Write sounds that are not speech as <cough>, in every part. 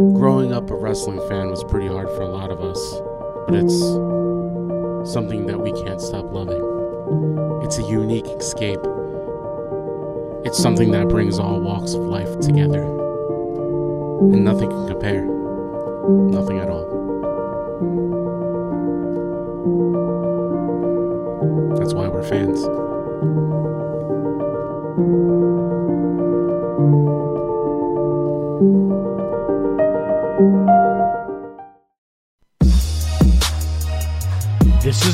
Growing up a wrestling fan was pretty hard for a lot of us, but it's something that we can't stop loving. It's a unique escape. It's something that brings all walks of life together. And nothing can compare. Nothing at all. That's why we're fans.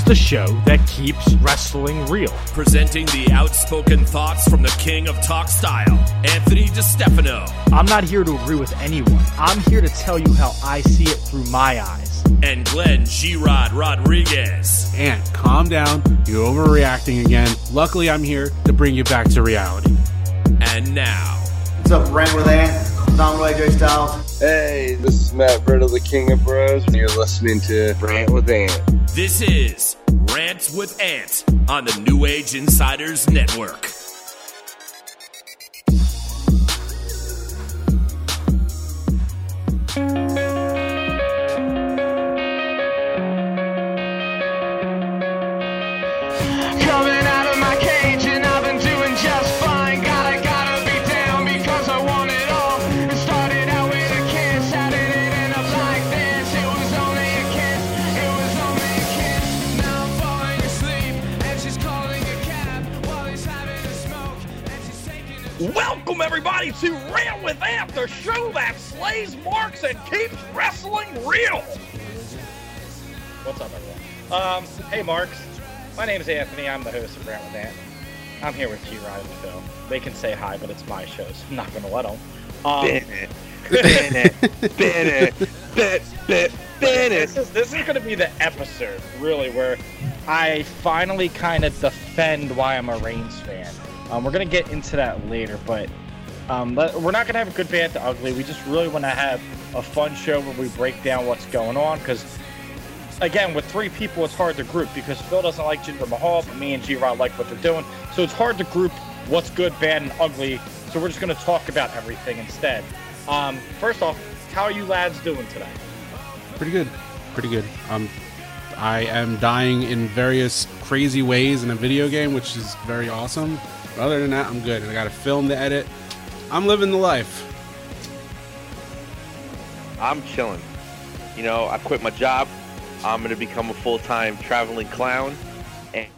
The show that keeps wrestling real. Presenting the outspoken thoughts from the king of talk style, Anthony DiStefano, I'm not here to agree with anyone. I'm here to tell you how I see it through my eyes. and Glenn G-Rod Rodriguez. And calm down, you're overreacting again. Luckily, I'm here to bring you back to reality. And now, What's up, Rant with Ant? Don AJ Styles. Hey, this is Matt Riddle, the King of Bros, and you're listening to Rant with Ant. This is Rant with Ant on the New Age Insiders Network. With Ant, the show that slays marks and keeps wrestling real. What's up, everyone? Um, hey, Marks. My name is Anthony. I'm the host of Rant with Ant. I'm here with G Ryan and Phil. They can say hi, but it's my show, so I'm not going to let them. Um, Bennett, Bennett, Bennett, Bennett, Bennett, this is this is going to be the episode, really, where I finally kind of defend why I'm a Reigns fan. Um, we're going to get into that later, but um, let- we're not going to have a good bad to ugly. We just really want to have a fun show where we break down what's going on because again, with three people, it's hard to group because Phil doesn't like Jinder Mahal, but me and G Rod like what they're doing. So it's hard to group what's good, bad, and ugly. So we're just going to talk about everything instead. Um, first off, how are you lads doing today? Pretty good. Pretty good. Um, I am dying in various crazy ways in a video game, which is very awesome. But other than that, I'm good. And I got to film the edit. I'm living the life. I'm chilling. You know, I quit my job. I'm gonna become a full-time traveling clown, and,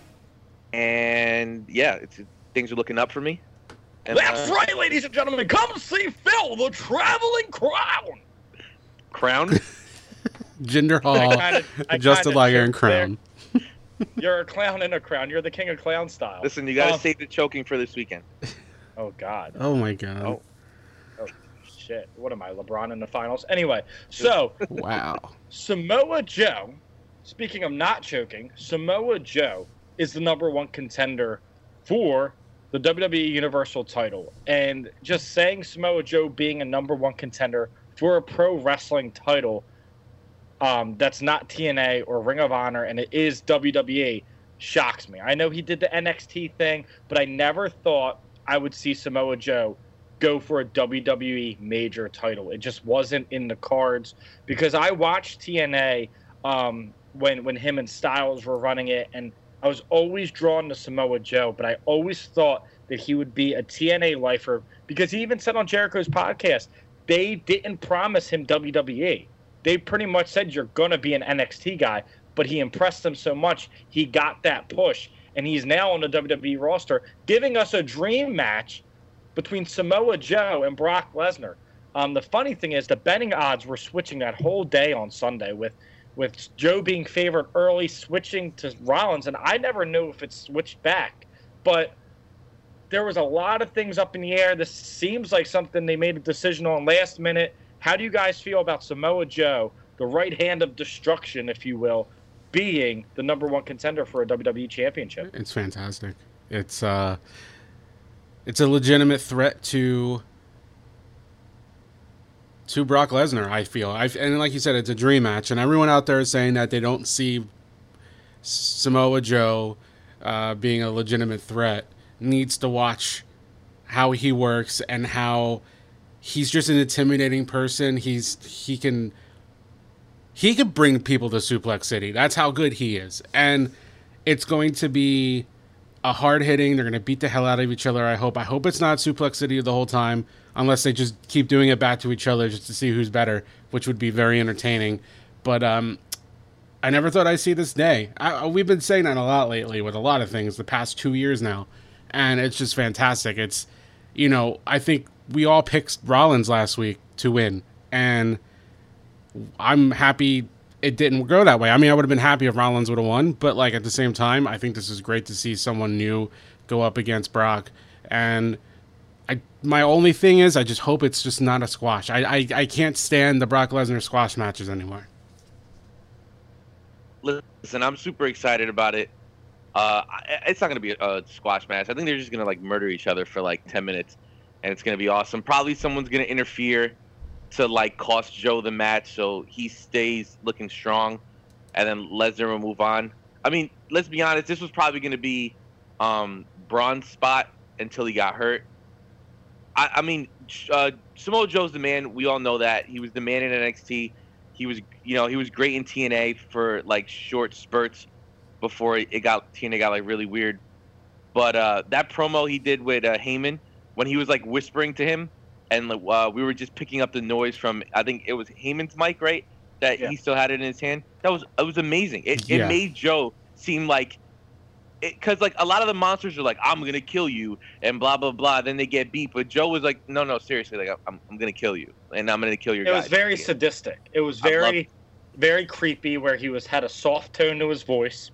and yeah, it's, things are looking up for me. And, That's uh, right, ladies and gentlemen. Come see Phil, the traveling crown. Crown. <laughs> Jinder Hall, kinda- adjusted <laughs> kinda Liger and. Crown. You're a clown in a crown. You're the king of clown style. Listen, you gotta Um, save the choking for this weekend. Oh God. Oh my god. Oh. Shit. What am I, LeBron in the finals? Anyway, so <laughs> Wow. Samoa Joe, speaking of not choking, Samoa Joe is the number one contender for the WWE Universal title. And just saying Samoa Joe being a number one contender for a pro wrestling title um, that's not TNA or Ring of Honor and it is WWE shocks me. I know he did the NXT thing, but I never thought I would see Samoa Joe go for a WWE major title. It just wasn't in the cards because I watched TNA um, when when him and Styles were running it, and I was always drawn to Samoa Joe, but I always thought that he would be a TNA lifer because he even said on Jericho's podcast they didn't promise him WWE. They pretty much said you're gonna be an NXT guy, but he impressed them so much he got that push, and he's now on the WWE roster, giving us a dream match between Samoa Joe and Brock Lesnar. Um, the funny thing is, the betting odds were switching that whole day on Sunday with with Joe being favored early, switching to Rollins, and I never knew if it switched back. But there was a lot of things up in the air. This seems like something they made a decision on last minute. How do you guys feel about Samoa Joe, the right hand of destruction, if you will, being the number one contender for a WWE championship? It's fantastic. It's uh it's a legitimate threat to to Brock Lesnar, I feel. I and like you said it's a dream match and everyone out there is saying that they don't see Samoa Joe uh, being a legitimate threat needs to watch how he works and how he's just an intimidating person. He's he can he could bring people to Suplex City. That's how good he is. And it's going to be a hard hitting. They're going to beat the hell out of each other. I hope. I hope it's not Suplex City the whole time, unless they just keep doing it back to each other just to see who's better, which would be very entertaining. But um, I never thought I'd see this day. I, we've been saying that a lot lately with a lot of things the past two years now, and it's just fantastic. It's, you know, I think we all picked Rollins last week to win, and I'm happy it didn't go that way. I mean, I would have been happy if Rollins would have won, but like at the same time, I think this is great to see someone new go up against Brock. And I, my only thing is, I just hope it's just not a squash. I, I, I can't stand the Brock Lesnar squash matches anymore. Listen, I'm super excited about it. Uh, it's not going to be a, a squash match. I think they're just going to like murder each other for like 10 minutes, and it's going to be awesome. Probably someone's going to interfere to like cost Joe the match, so he stays looking strong, and then Lesnar will move on. I mean, let's be honest. This was probably going to be um, Braun's spot until he got hurt. I, I mean, uh, Samoa Joe's the man. We all know that he was the man in NXT. He was, you know, he was great in TNA for like short spurts before it got TNA got like really weird. But uh, that promo he did with uh, Heyman when he was like whispering to him and uh, we were just picking up the noise from I think it was Heyman's mic, right? That yeah. he still had it in his hand. That was it was amazing. It yeah. it made Joe seem like because like a lot of the monsters are like I'm gonna kill you and blah blah blah. Then they get beat, but Joe was like, no no seriously, like I'm I'm gonna kill you and I'm gonna kill your. It was very sadistic. It was very very creepy where he was had a soft tone to his voice.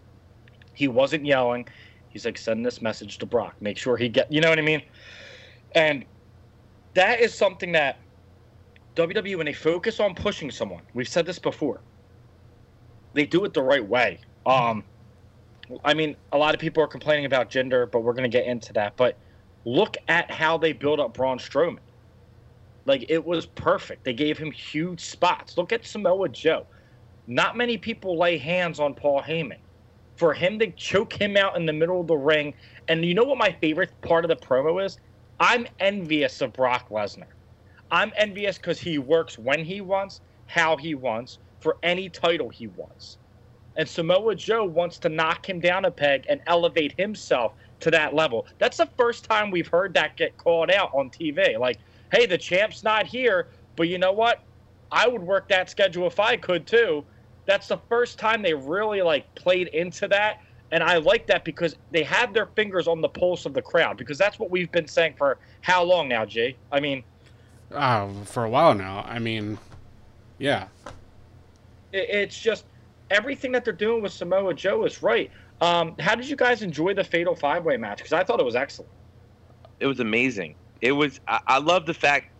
He wasn't yelling. He's like, send this message to Brock. Make sure he get. You know what I mean? And that is something that WWE, when they focus on pushing someone, we've said this before, they do it the right way. Um, I mean, a lot of people are complaining about Jinder, but we're going to get into that. But look at how they build up Braun Strowman. Like, it was perfect. They gave him huge spots. Look at Samoa Joe. Not many people lay hands on Paul Heyman. For him to choke him out in the middle of the ring, and you know what my favorite part of the promo is? I'm envious of Brock Lesnar. I'm envious because he works when he wants, how he wants, for any title he wants. And Samoa Joe wants to knock him down a peg and elevate himself to that level. That's the first time we've heard that get called out on TV. Like, hey, the champ's not here, but you know what? I would work that schedule if I could too. That's the first time they really like played into that and I like that because they have their fingers on the pulse of the crowd because that's what we've been saying for how long now, Jay? I mean, uh, for a while now. I mean, yeah. It, it's just everything that they're doing with Samoa Joe is right. Um, how did you guys enjoy the Fatal Five Way match? Because I thought it was excellent. It was amazing. It was. I, I love the fact.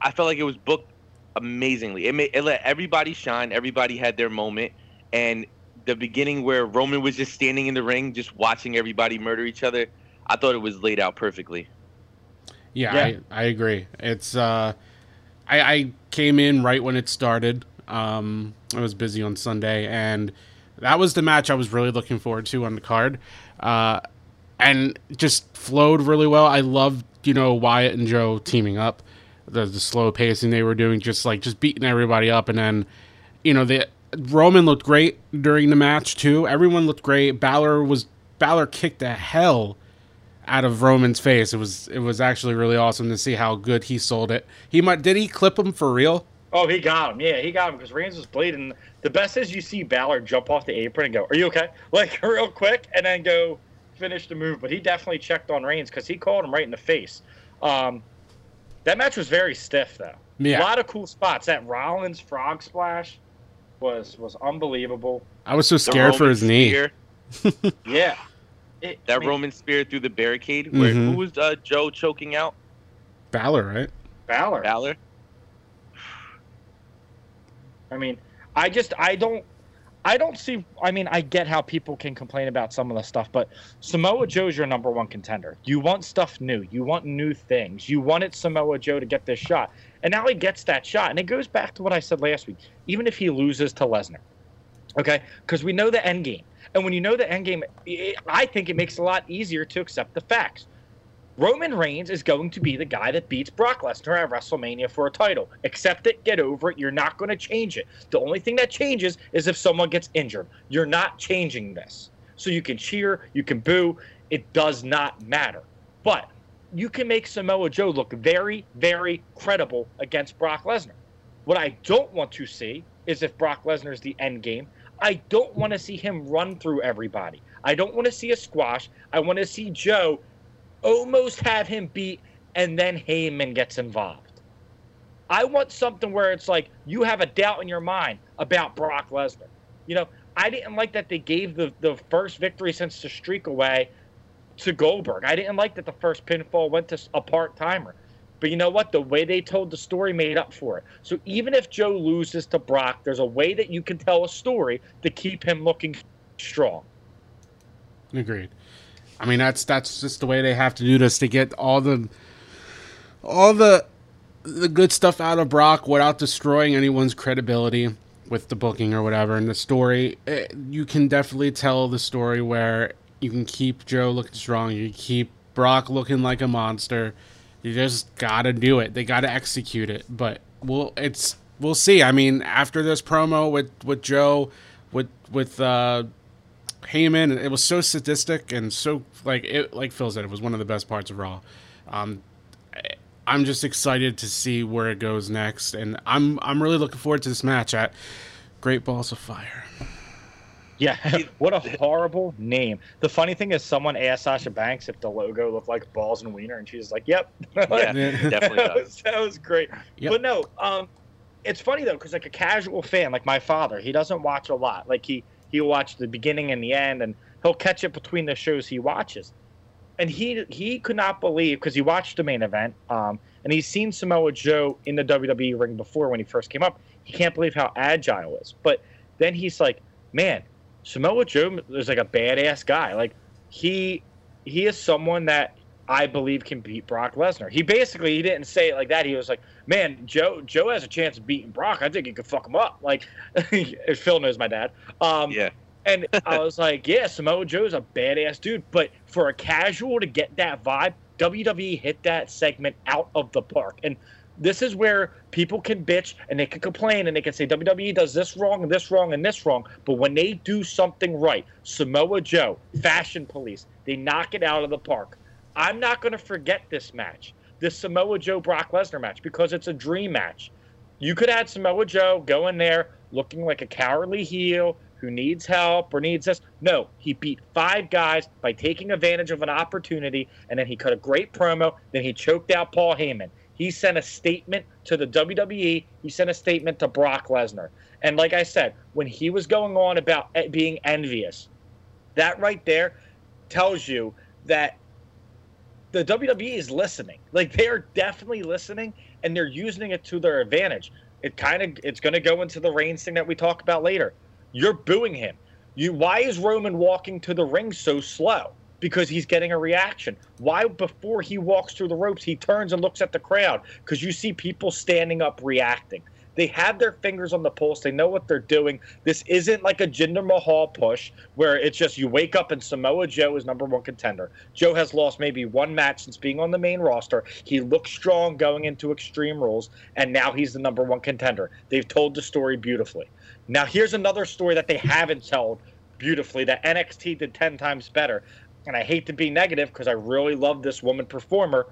I felt like it was booked amazingly. It made it let everybody shine. Everybody had their moment, and the beginning where Roman was just standing in the ring, just watching everybody murder each other. I thought it was laid out perfectly. Yeah, yeah. I, I agree. It's uh, I, I came in right when it started. Um, I was busy on Sunday, and that was the match I was really looking forward to on the card. Uh, and just flowed really well. I loved, you know, Wyatt and Joe teaming up, the, the slow pacing they were doing, just like just beating everybody up, and then, you know, the Roman looked great during the match too. Everyone looked great. Balor was Balor kicked the hell out of Roman's face. It was it was actually really awesome to see how good he sold it. He might did he clip him for real? Oh, he got him. Yeah, he got him because Reigns was bleeding. The best is you see Balor jump off the apron and go, "Are you okay?" <laughs> Like <laughs> real quick, and then go finish the move. But he definitely checked on Reigns because he called him right in the face. Um, that match was very stiff though. Yeah. A lot of cool spots. That Rollins frog splash was was unbelievable. I was so scared for his knee. <laughs> yeah. It, that I mean, Roman spear through the barricade. Where mm-hmm. who was uh, Joe choking out? Balor, right? Balor. Balor. I mean, I just I don't I don't see. I mean, I get how people can complain about some of the stuff, but Samoa Joe's your number one contender. You want stuff new. You want new things. You wanted Samoa Joe to get this shot, and now he gets that shot. And it goes back to what I said last week. Even if he loses to Lesnar, okay, because we know the end game, and when you know the end game, it, I think it makes it a lot easier to accept the facts. Roman Reigns is going to be the guy that beats Brock Lesnar at WrestleMania for a title. Accept it, get over it. You're not going to change it. The only thing that changes is if someone gets injured. You're not changing this. So you can cheer, you can boo. It does not matter. But you can make Samoa Joe look very, very credible against Brock Lesnar. What I don't want to see is if Brock Lesnar is the end game, I don't want to see him run through everybody. I don't want to see a squash. I want to see Joe almost have him beat and then Heyman gets involved. I want something where it's like you have a doubt in your mind about Brock Lesnar. You know, I didn't like that they gave the, the first victory since the streak away to Goldberg. I didn't like that the first pinfall went to a part timer. But you know what? The way they told the story made up for it. So even if Joe loses to Brock, there's a way that you can tell a story to keep him looking strong. Agreed. I mean, that's that's just the way they have to do this to get all the all the the good stuff out of Brock without destroying anyone's credibility with the booking or whatever. And the story, it, you can definitely tell the story where you can keep Joe looking strong, you keep Brock looking like a monster. You just gotta do it. They gotta execute it. But we'll it's we'll see. I mean, after this promo with with Joe, with with uh Heyman, it was so sadistic and so like it like Phil said, it was one of the best parts of Raw. Um, I'm just excited to see where it goes next, and I'm I'm really looking forward to this match at Great Balls of Fire. Yeah, <laughs> what a horrible name. The funny thing is, someone asked Sasha Banks if the logo looked like balls and wiener, and she's like, "Yep." <laughs> Yeah, definitely that, was, that was great. Yep. But no, um, it's funny though, because like a casual fan, like my father, he doesn't watch a lot. Like he he'll watch the beginning and the end, and he'll catch it between the shows he watches. And he he could not believe because he watched the main event, um, and he's seen Samoa Joe in the WWE ring before when he first came up. He can't believe how agile is. But then he's like, man, Samoa Joe is like a badass guy. Like he he is someone that I believe can beat Brock Lesnar. He basically he didn't say it like that. He was like, "Man, Joe Joe has a chance of beating Brock. I think he could fuck him up." Like <laughs> Phil knows my dad. Um, Yeah. and I was like, "Yeah, Samoa Joe's a badass dude." But for a casual to get that vibe, WWE hit that segment out of the park. And this is where people can bitch and they can complain and they can say WWE does this wrong and this wrong and this wrong. But when they do something right, Samoa Joe, Fashion Police, they knock it out of the park. I'm not going to forget this match, this Samoa Joe Brock Lesnar match, because it's a dream match. You could have Samoa Joe go in there looking like a cowardly heel who needs help or needs this. No, he beat five guys by taking advantage of an opportunity, and then he cut a great promo. Then he choked out Paul Heyman. He sent a statement to the WWE. He sent a statement to Brock Lesnar. And like I said, when he was going on about being envious, that right there tells you that the WWE is listening. Like they are definitely listening and they're using it to their advantage. It kind of it's going to go into the Reigns thing that we talk about later. You're booing him. You why is Roman walking to the ring so slow? Because he's getting a reaction. Why before he walks through the ropes he turns and looks at the crowd? Because you see people standing up reacting. They have their fingers on the pulse. They know what they're doing. This isn't like a Jinder Mahal push where it's just you wake up and Samoa Joe is number one contender. Joe has lost maybe one match since being on the main roster. He looks strong going into Extreme Rules, and now he's the number one contender. They've told the story beautifully. Now, here's another story that they haven't told beautifully that NXT did 10 times better. And I hate to be negative because I really love this woman performer.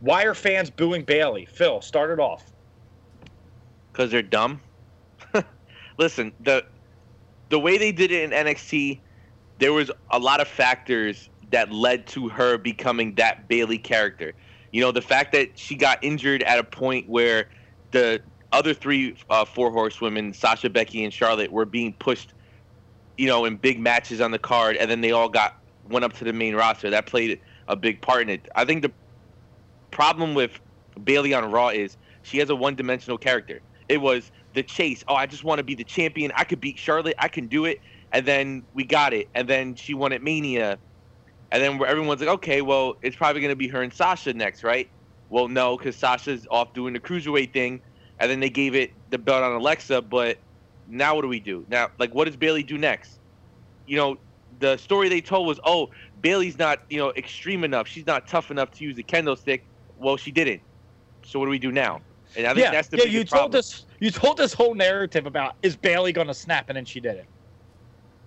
Why are fans booing Bayley? Phil, start it off. because they're dumb. <laughs> Listen, the the way they did it in NXT, there was a lot of factors that led to her becoming that Bayley character. You know, the fact that she got injured at a point where the other three uh, four horsewomen, Sasha, Becky, and Charlotte, were being pushed, you know, in big matches on the card, and then they all got went up to the main roster. That played a big part in it. I think the problem with Bayley on Raw is she has a one-dimensional character. It was the chase. Oh, I just want to be the champion. I could beat Charlotte. I can do it. And then we got it. And then she won at Mania. And then everyone's like, okay, well, it's probably going to be her and Sasha next, right? Well, no, because Sasha's off doing the cruiserweight thing. And then they gave it the belt on Alexa. But now what do we do? Now, like, what does Bayley do next? You know, the story they told was, oh, Bayley's not, you know, extreme enough. She's not tough enough to use the kendo stick. Well, she didn't. So what do we do now? And I think yeah, that's the yeah. You told problem. us. You told this whole narrative about is Bayley going to snap, and then she did it.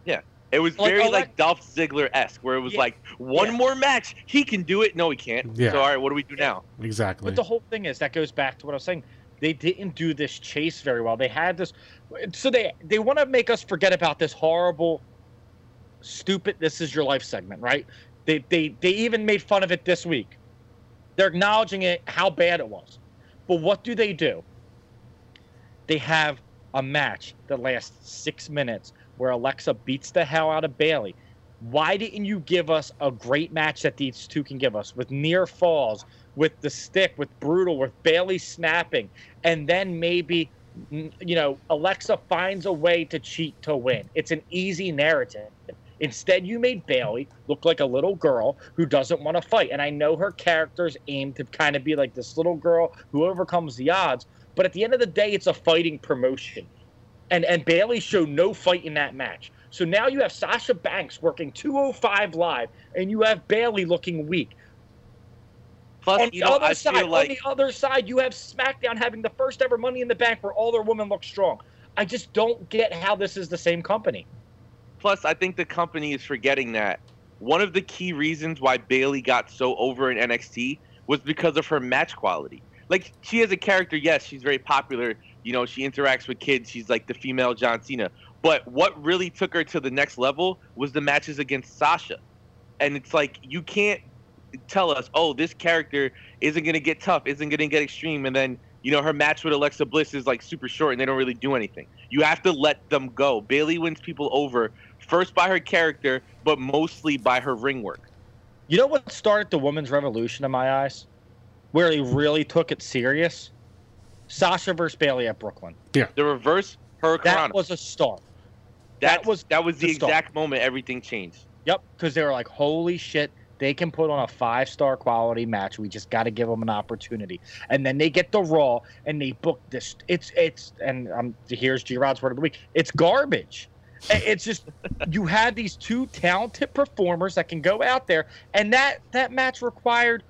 Yeah, it was Like, very oh, like Dolph Ziggler esque, where it was Yeah. like one Yeah. more match, he can do it. No, he can't. Yeah. So all right, what do we do now? Exactly. But the whole thing is that goes back to what I was saying. They didn't do this chase very well. They had this, so they they want to make us forget about this horrible, stupid "This Is Your Life" segment, right? They they they even made fun of it this week. They're acknowledging it how bad it was, but what do they do? They have a match that lasts six minutes where Alexa beats the hell out of Bayley. Why didn't you give us a great match that these two can give us with near falls, with the stick, with brutal, with Bayley snapping, and then maybe you know Alexa finds a way to cheat to win. It's an easy narrative. Instead, you made Bayley look like a little girl who doesn't want to fight. And I know her character's aimed to kind of be like this little girl who overcomes the odds. But at the end of the day, it's a fighting promotion. And and Bayley showed no fight in that match. So now you have Sasha Banks working 205 live, and you have Bayley looking weak. Plus, on the know, other I side, like on the other side, you have SmackDown having the first ever Money in the Bank where all their women look strong. I just don't get how this is the same company. Plus, I think the company is forgetting that one of the key reasons why Bayley got so over in NXT was because of her match quality. Like she as a character, yes, she's very popular. You know, she interacts with kids. She's like the female John Cena. But what really took her to the next level was the matches against Sasha. And it's like you can't tell us, oh, this character isn't gonna get tough, isn't gonna get extreme, and then you know her match with Alexa Bliss is like super short and they don't really do anything. You have to let them go. Bayley wins people over first by her character, but mostly by her ring work. You know what started the women's revolution in my eyes? Where they really took it serious? Sasha versus Bayley at Brooklyn. Yeah. The reverse Hurricane. That was a start. that that was was that was the the start. exact moment everything changed. Yep, because they were like, holy shit, they can put on a five star quality match. We just got to give them an opportunity. And then they get the Raw and they book this. It's, it's, and um, here's G Rod's word of the week it's garbage. It's just you had these two talented performers that can go out there, and that that match required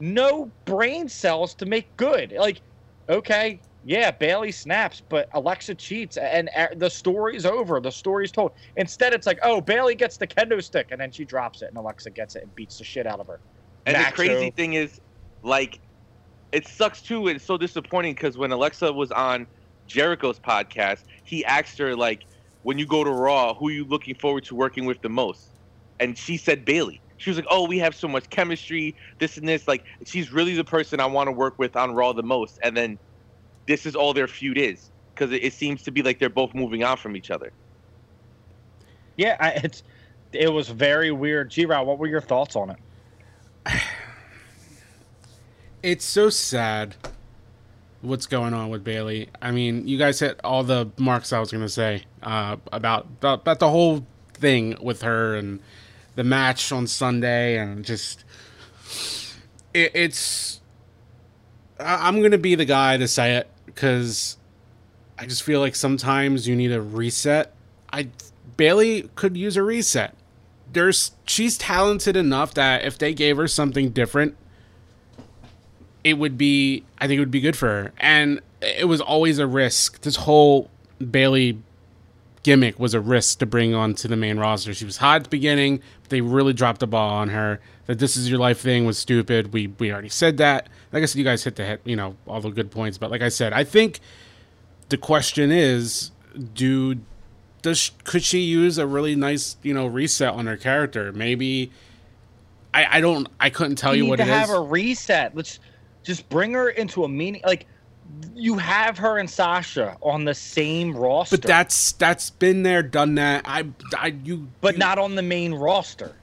no brain cells to make good. Like, okay, yeah, Bayley snaps, but Alexa cheats, and the story's over. The story's told. Instead, it's like, oh, Bayley gets the kendo stick, and then she drops it, and Alexa gets it and beats the shit out of her. And Macho. the crazy thing is, like, it sucks too. It's so disappointing because when Alexa was on Jericho's podcast, he asked her like, "When you go to Raw, who are you looking forward to working with the most?" And she said Bayley. She was like, "Oh, we have so much chemistry, this and this. Like, she's really the person I want to work with on Raw the most." And then, this is all their feud is because it, it seems to be like they're both moving on from each other. Yeah, I, it's it was very weird. G Rod, what were your thoughts on it? <sighs> it's so sad what's going on with Bayley. I mean, you guys hit all the marks I was gonna say uh, about about the whole thing with her and the match on Sunday, and just it, it's. I, I'm gonna be the guy to say it because I just feel like sometimes you need a reset. I Bayley could use a reset. There's she's talented enough that if they gave her something different it would be I think it would be good for her. And it was always a risk. This whole Bayley gimmick was a risk to bring onto the main roster. She was hot at the beginning, but they really dropped the ball on her. That this is your life thing was stupid. We we already said that. Like I said, you guys hit the hit, you know, all the good points. But like I said, I think the question is, do does could she use a really nice you know reset on her character? Maybe. I, I don't. I couldn't tell you, need what to it have is. a reset. Let's just bring her into a meaning. Like you have her and Sasha on the same roster, But that's that's been there, done that. I, I you, but you- not on the main roster.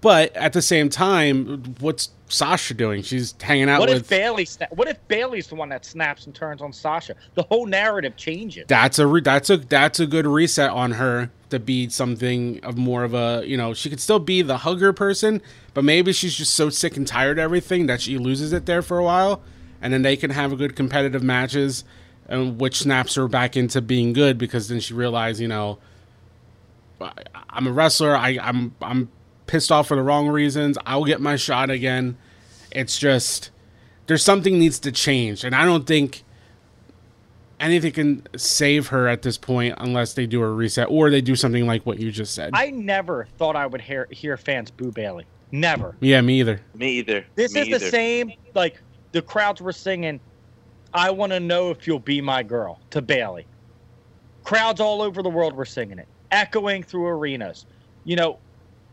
But at the same time, what's Sasha doing? She's hanging out What with. if Bayley? Sna- what if Bayley's the one that snaps and turns on Sasha? The whole narrative changes. that's a re- that's a that's a good reset on her to be something of more of a you know she could still be the hugger person, but maybe she's just so sick and tired of everything that she loses it there for a while, and then they can have a good competitive matches, and which snaps her back into being good because then she realized you know I- I'm a wrestler. I, I'm I'm pissed off for the wrong reasons. I'll get my shot again. It's just there's something needs to change, and I don't think anything can save her at this point unless they do a reset or they do something like what you just said. I never thought I would hear hear fans boo Bayley. Never. yeah, me either. Me either. This Me is the same like the crowds were singing I want to know if you'll be my girl to Bayley. Crowds all over the world were singing it, echoing through arenas. You know,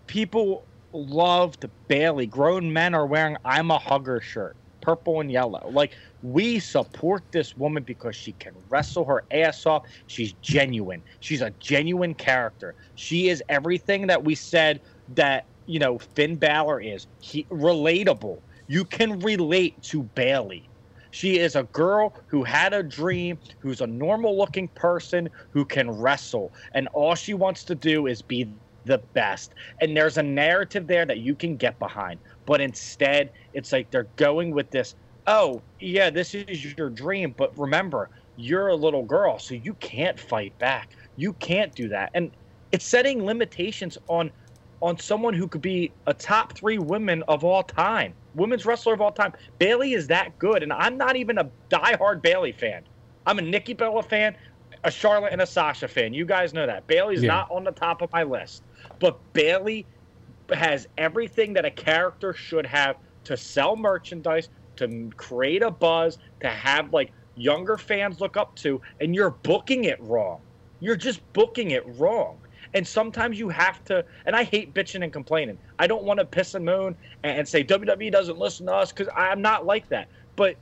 people loved Bayley. Grown men are wearing I'm a hugger shirt, purple and yellow. Like we support this woman because she can wrestle her ass off. She's genuine. She's a genuine character. She is everything that we said that, you know, Finn Balor is. He relatable. You can relate to Bayley. She is a girl who had a dream, who's a normal looking person who can wrestle. And all she wants to do is be the best. And there's a narrative there that you can get behind. But instead, it's like they're going with this oh, yeah, this is your dream. But remember, you're a little girl, so you can't fight back. You can't do that. And it's setting limitations on on someone who could be a top three women of all time, women's wrestler of all time. Bayley is that good, and I'm not even a diehard Bayley fan. I'm a Nikki Bella fan, a Charlotte and a Sasha fan. You guys know that. Bayley's Yeah. not on the top of my list, but Bayley has everything that a character should have to sell merchandise, to create a buzz, to have like younger fans look up to, and you're booking it wrong. You're just booking it wrong. And sometimes you have to, and I hate bitching and complaining. I don't want to piss and moan and, and say WWE doesn't listen to us because I'm not like that. But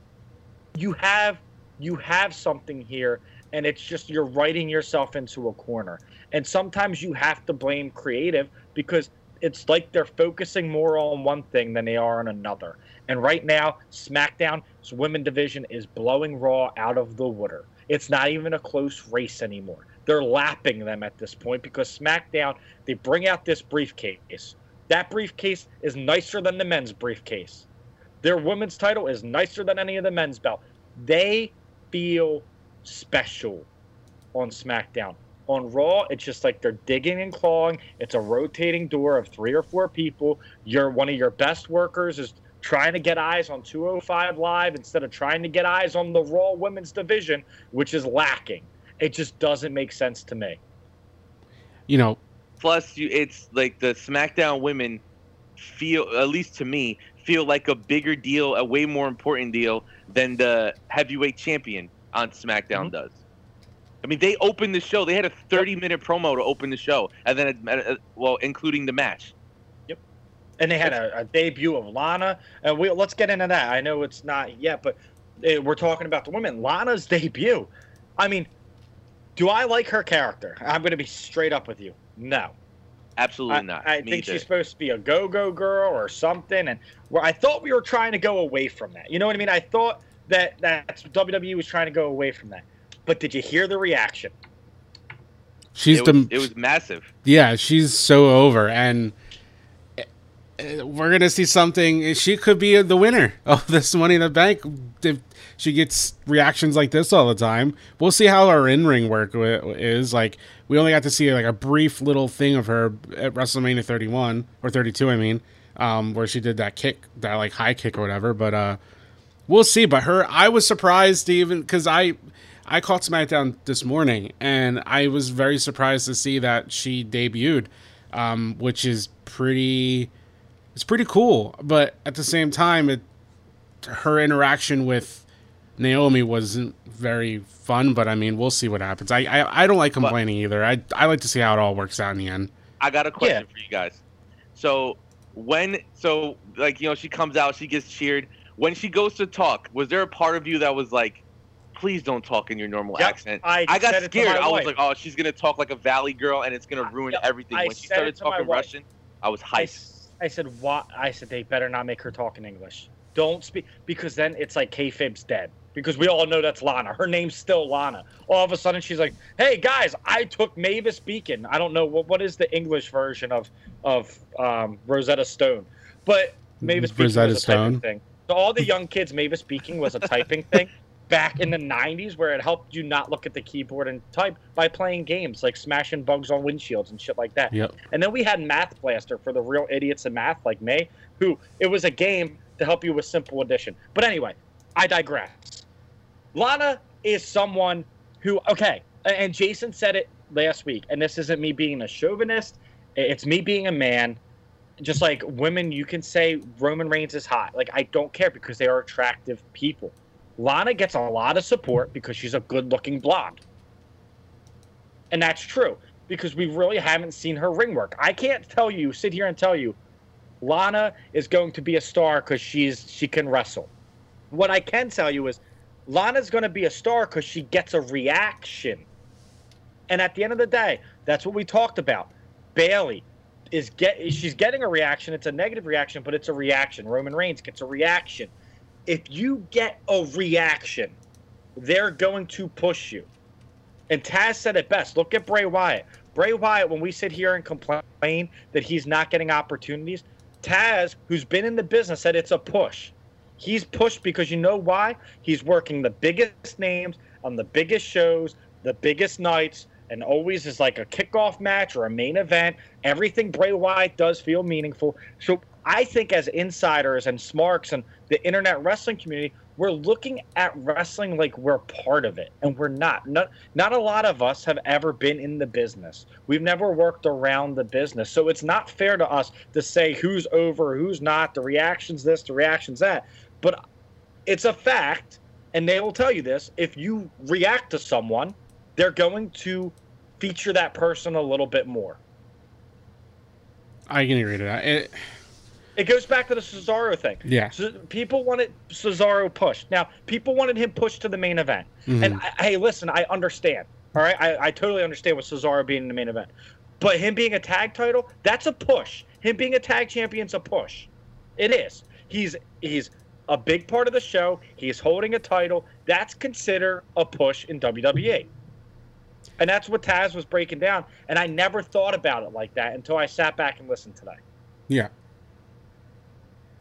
you have you have something here and it's just you're writing yourself into a corner and sometimes you have to blame creative because it's like they're focusing more on one thing than they are on another and right now smackdown's women division is blowing raw out of the water it's not even a close race anymore they're lapping them at this point because smackdown they bring out this briefcase that briefcase is nicer than the men's briefcase their women's title is nicer than any of the men's belt they feel special on SmackDown. On Raw, it's just like they're digging and clawing. It's a rotating door of three or four people. You're one of your best workers is trying to get eyes on 205 Live instead of trying to get eyes on the Raw Women's Division, which is lacking. It just doesn't make sense to me. You know, Plus, you, it's like the SmackDown women feel, at least to me, feel like a bigger deal, a way more important deal than the heavyweight champion on SmackDown Mm-hmm. does. I mean, they opened the show. They had a 30 minute promo to open the show, and then, uh, uh, well, including the match. Yep. And they had a, a debut of Lana, and we let's get into that. I know it's not yet, but eh, we're talking about the women. Lana's debut. I mean, do I like her character? I'm going to be straight up with you. No, Absolutely not. I Me think either. she's supposed to be a go-go girl or something, and where I thought we were trying to go away from that. You know what I mean? I thought that that's WWE was trying to go away from that. But did you hear the reaction? she's it, the was, it was massive. yeah, she's so over, and we're gonna see something. She could be the winner of <laughs> this Money in the Bank if she gets reactions like this all the time. We'll see how her in ring work is. Like we only got to see like a brief little thing of her at WrestleMania 31 or 32, I mean, um, where she did that kick, that like high kick or whatever. But uh, we'll see. But her, I was surprised even because I. I caught SmackDown this morning, and I was very surprised to see that she debuted, um, which is pretty. It's pretty cool, but at the same time, it her interaction with Naomi wasn't very fun. But I mean, we'll see what happens. I I, I don't like complaining either. I I like to see how it all works out in the end. I got a question for you guys. So when so like you know she comes out, she gets cheered. When she goes to talk, was there a part of you that was like, please don't talk in your normal Yep, accent? I I got said it to scared. I was like, oh, she's gonna talk like a valley girl, and it's gonna ruin Yep, everything. I when she started it to my talking. Russian, I was I, hyped. I said, "What?" I said, "They better not make her talk in English. Don't speak because then it's like kayfabe's dead. Because we all know that's Lana. Her name's still Lana. All of a sudden, she's like, "Hey guys, I took Mavis Beacon. I don't know what what is the English version of of um, Rosetta Stone, but Mavis Beacon Rosetta was a typing thing. So all the young kids, Mavis Beacon was a typing thing. <laughs> back in the 90s where it helped you not look at the keyboard and type by playing games like smashing bugs on windshields and shit like that. Yep. And then we had Math Blaster for the real idiots in math like me, who it was a game to help you with simple addition. But anyway, I digress. Lana is someone who, okay, and Jason said it last week, and this isn't me being a chauvinist, it's me being a man. Just like women, you can say Roman Reigns is hot. Like, I don't care because they are attractive people. Lana gets a lot of support because she's a good looking blonde. And that's true because we really haven't seen her ring work. I can't tell you, sit here and tell you, Lana is going to be a star because she's she can wrestle. What I can tell you is Lana's going to be a star because she gets a reaction. And at the end of the day, that's what we talked about. Bayley is get she's getting a reaction. It's a negative reaction, but it's a reaction. Roman Reigns gets a reaction. If you get a reaction, they're going to push you. And Taz said it best. Look at Bray Wyatt. Bray Wyatt, when we sit here and complain that he's not getting opportunities, Taz, who's been in the business, said it's a push. He's pushed because you know why? He's working the biggest names on the biggest shows, the biggest nights, and always is like a kickoff match or a main event. Everything Bray Wyatt does feel meaningful. So I think as insiders and smarks and the internet wrestling community, we're looking at wrestling like we're part of it, and we're not. Not not a lot of us have ever been in the business. We've never worked around the business, so it's not fair to us to say who's over, who's not. The reactions this, the reactions that, but it's a fact, and they will tell you this. If you react to someone, they're going to feature that person a little bit more. I can agree to that. It, It goes back to the Cesaro thing. Yeah. So people wanted Cesaro pushed. Now, people wanted him pushed to the main event. Mhm. And I, hey, listen, I understand. All right, I, I totally understand with Cesaro being in the main event, but him being a tag title, that's a push. Him being a tag champion's a push. It is. He's he's a big part of the show. He's holding a title. That's considered a push in WWE. And that's what Taz was breaking down. And I never thought about it like that until I sat back and listened today. Yeah.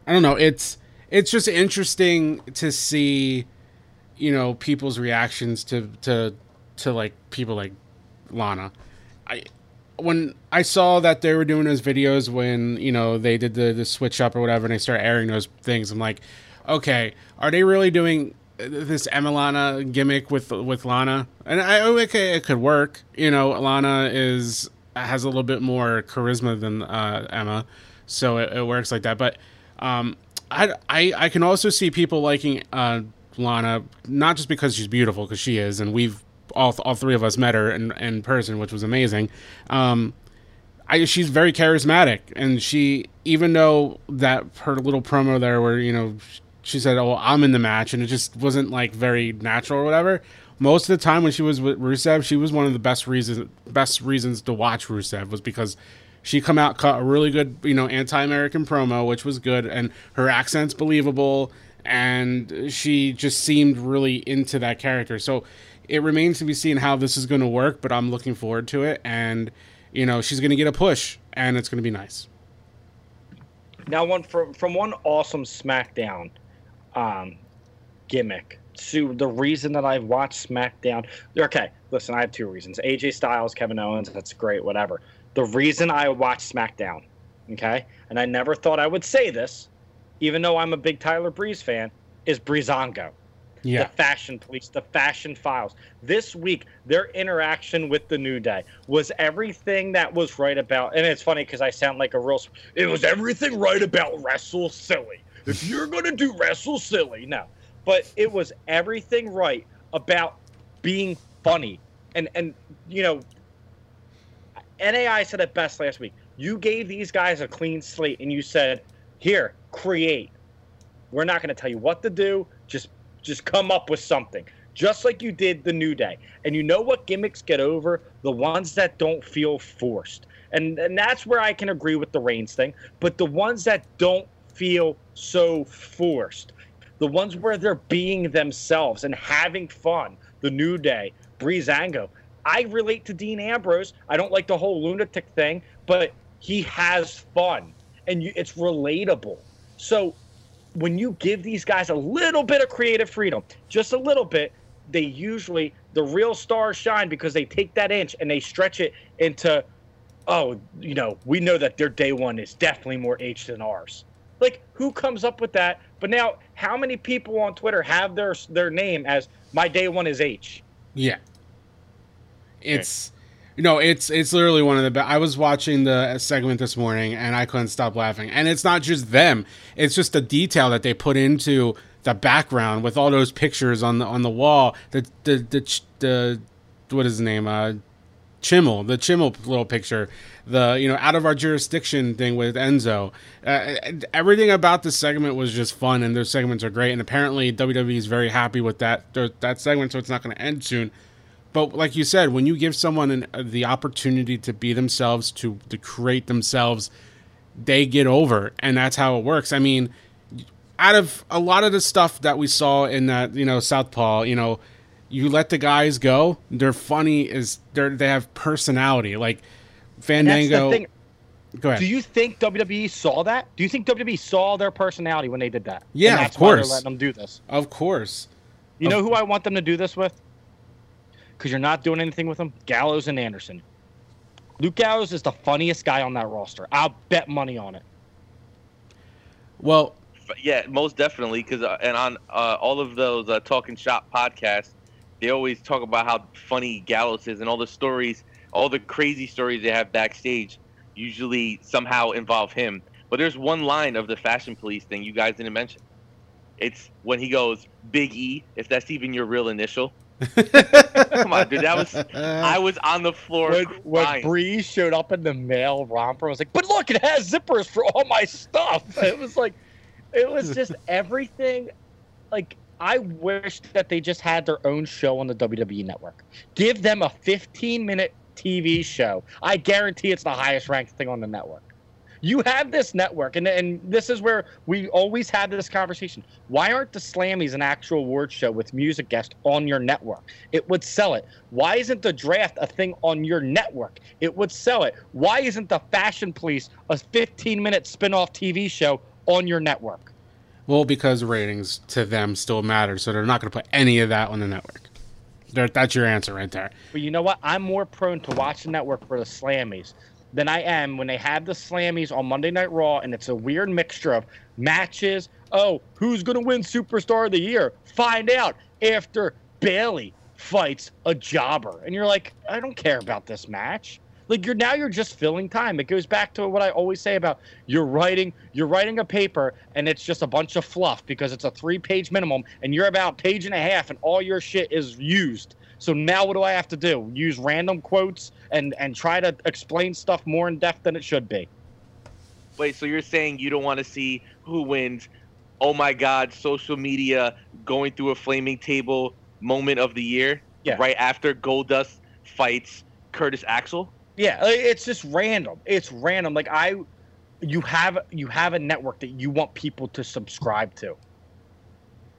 I don't know. It's it's just interesting to see, you know, people's reactions to to to like people like Lana. I when I saw that they were doing those videos when you know they did the the switch up or whatever, and they started airing those things. I'm like, okay, are they really doing this Emmalina gimmick with with Lana? And I okay, it could work. You know, Lana is has a little bit more charisma than uh, Emma, so it, it works like that. But um, I, I I can also see people liking uh, Lana not just because she's beautiful, because she is, and we've all all three of us met her in, in person, which was amazing. Um, I, she's very charismatic, and she even though that her little promo there, where you know she said, "Oh, I'm in the match," and it just wasn't like very natural or whatever. Most of the time when she was with Rusev, she was one of the best reasons best reasons to watch Rusev was because she come out cut a really good you know anti-American promo, which was good, and her accent's believable, and she just seemed really into that character. So it remains to be seen how this is going to work, but I'm looking forward to it, and you know she's going to get a push, and it's going to be nice. Now, one from from one awesome SmackDown um, gimmick to the reason that I've watched SmackDown. Okay, listen, I have two reasons: AJ Styles, Kevin Owens. That's great, whatever. The reason I watch SmackDown, okay, and I never thought I would say this, even though I'm a big Tyler Breeze fan, is Breezango. Yeah. The Fashion Police, the Fashion Files. This week, their interaction with the New Day was everything that was right about. And it's funny because I sound like a real. It was everything right about Wrestle Silly. If you're gonna do Wrestle Silly, no, but it was everything right about being funny. And and you know, NAI said it best last week. You gave these guys a clean slate, and you said, "Here, create. We're not going to tell you what to do. Just just come up with something." Just like you did the New Day. And you know what gimmicks get over? The ones that don't feel forced. And and that's where I can agree with the Reigns thing. But the ones that don't feel so forced, the ones where they're being themselves and having fun, the New Day, Breezango. I relate to Dean Ambrose. I don't like the whole lunatic thing, but he has fun and you, it's relatable. So when you give these guys a little bit of creative freedom, just a little bit, they usually the real stars shine because they take that inch and they stretch it into oh, you know, we know that their day one is definitely more H than ours. Like, who comes up with that? But now, how many people on Twitter have their their name as my day one is H? Yeah. It's you know, it's it's literally one of the best. I was watching the segment this morning and I couldn't stop laughing. And it's not just them; it's just the detail that they put into the background with all those pictures on the on the wall. The the the, ch- the what is his name? Uh, Chimmel, the Chimmel little picture, the you know out of our jurisdiction thing with Enzo. Uh, everything about the segment was just fun, and those segments are great. And apparently WWE is very happy with that that segment, so it's not going to end soon. But like you said, when you give someone an, uh, the opportunity to be themselves, to to create themselves, they get over, and that's how it works. I mean, out of a lot of the stuff that we saw in that you know Southpaw, you know you let the guys go they're funny is they're they have personality like fandango That's go ahead Do you think WWE saw that? Do you think WWE saw their personality when they did that? Yeah, And of that's why they're course. letting them do this. of course You Of- know who I want them to do this with? Because you're not doing anything with them. Gallows and Anderson. Luke Gallows is the funniest guy on that roster. I'll bet money on it. well Yeah, most definitely. Because uh, and on uh, all of those uh, talking shop podcasts, they always talk about how funny Gallows is and all the stories, all the crazy stories they have backstage, usually somehow involve him. But there's one line of the Fashion Police thing you guys didn't mention. It's when he goes Big E, if that's even your real initial. Come on, dude. That was I was on the floor When, when. Breeze showed up in the male romper, I was like, but look, it has zippers for all my stuff. <laughs> It was like, it was just <laughs> everything. Like, I wish that they just had their own show on the WWE network. Give them a 15 minute TV show. I guarantee it's the highest ranked thing on the network. You have this network, and, and this is where we always have this conversation. Why aren't the Slammies an actual award show with music guests on your network? It would sell it. Why isn't the draft a thing on your network? It would sell it. Why isn't the Fashion Police a 15 minute spin off TV show on your network? well because ratings to them still matter so they're not going to put any of that on the network that's your answer right there But you know what? I'm more prone to watch the network for the Slammies than I am when they have the Slammies on Monday Night Raw, and it's a weird mixture of matches. Oh, who's gonna win Superstar of the Year? Find out after Bayley fights a jobber, and you're like, I don't care about this match. Like you're now you're just filling time. It goes back to what I always say about you're writing you're writing a paper and it's just a bunch of fluff because it's a three page minimum and you're about page and a half and all your shit is used. So now what do I have to do? Use random quotes and and try to explain stuff more in depth than it should be. Wait, so you're saying you don't want to see who wins? Oh my God! Social media going through a flaming table moment of the year. Yeah. Right after Goldust fights Curtis Axel. Yeah, uh, it's just random. It's random. Like I you have you have a network that you want people to subscribe to.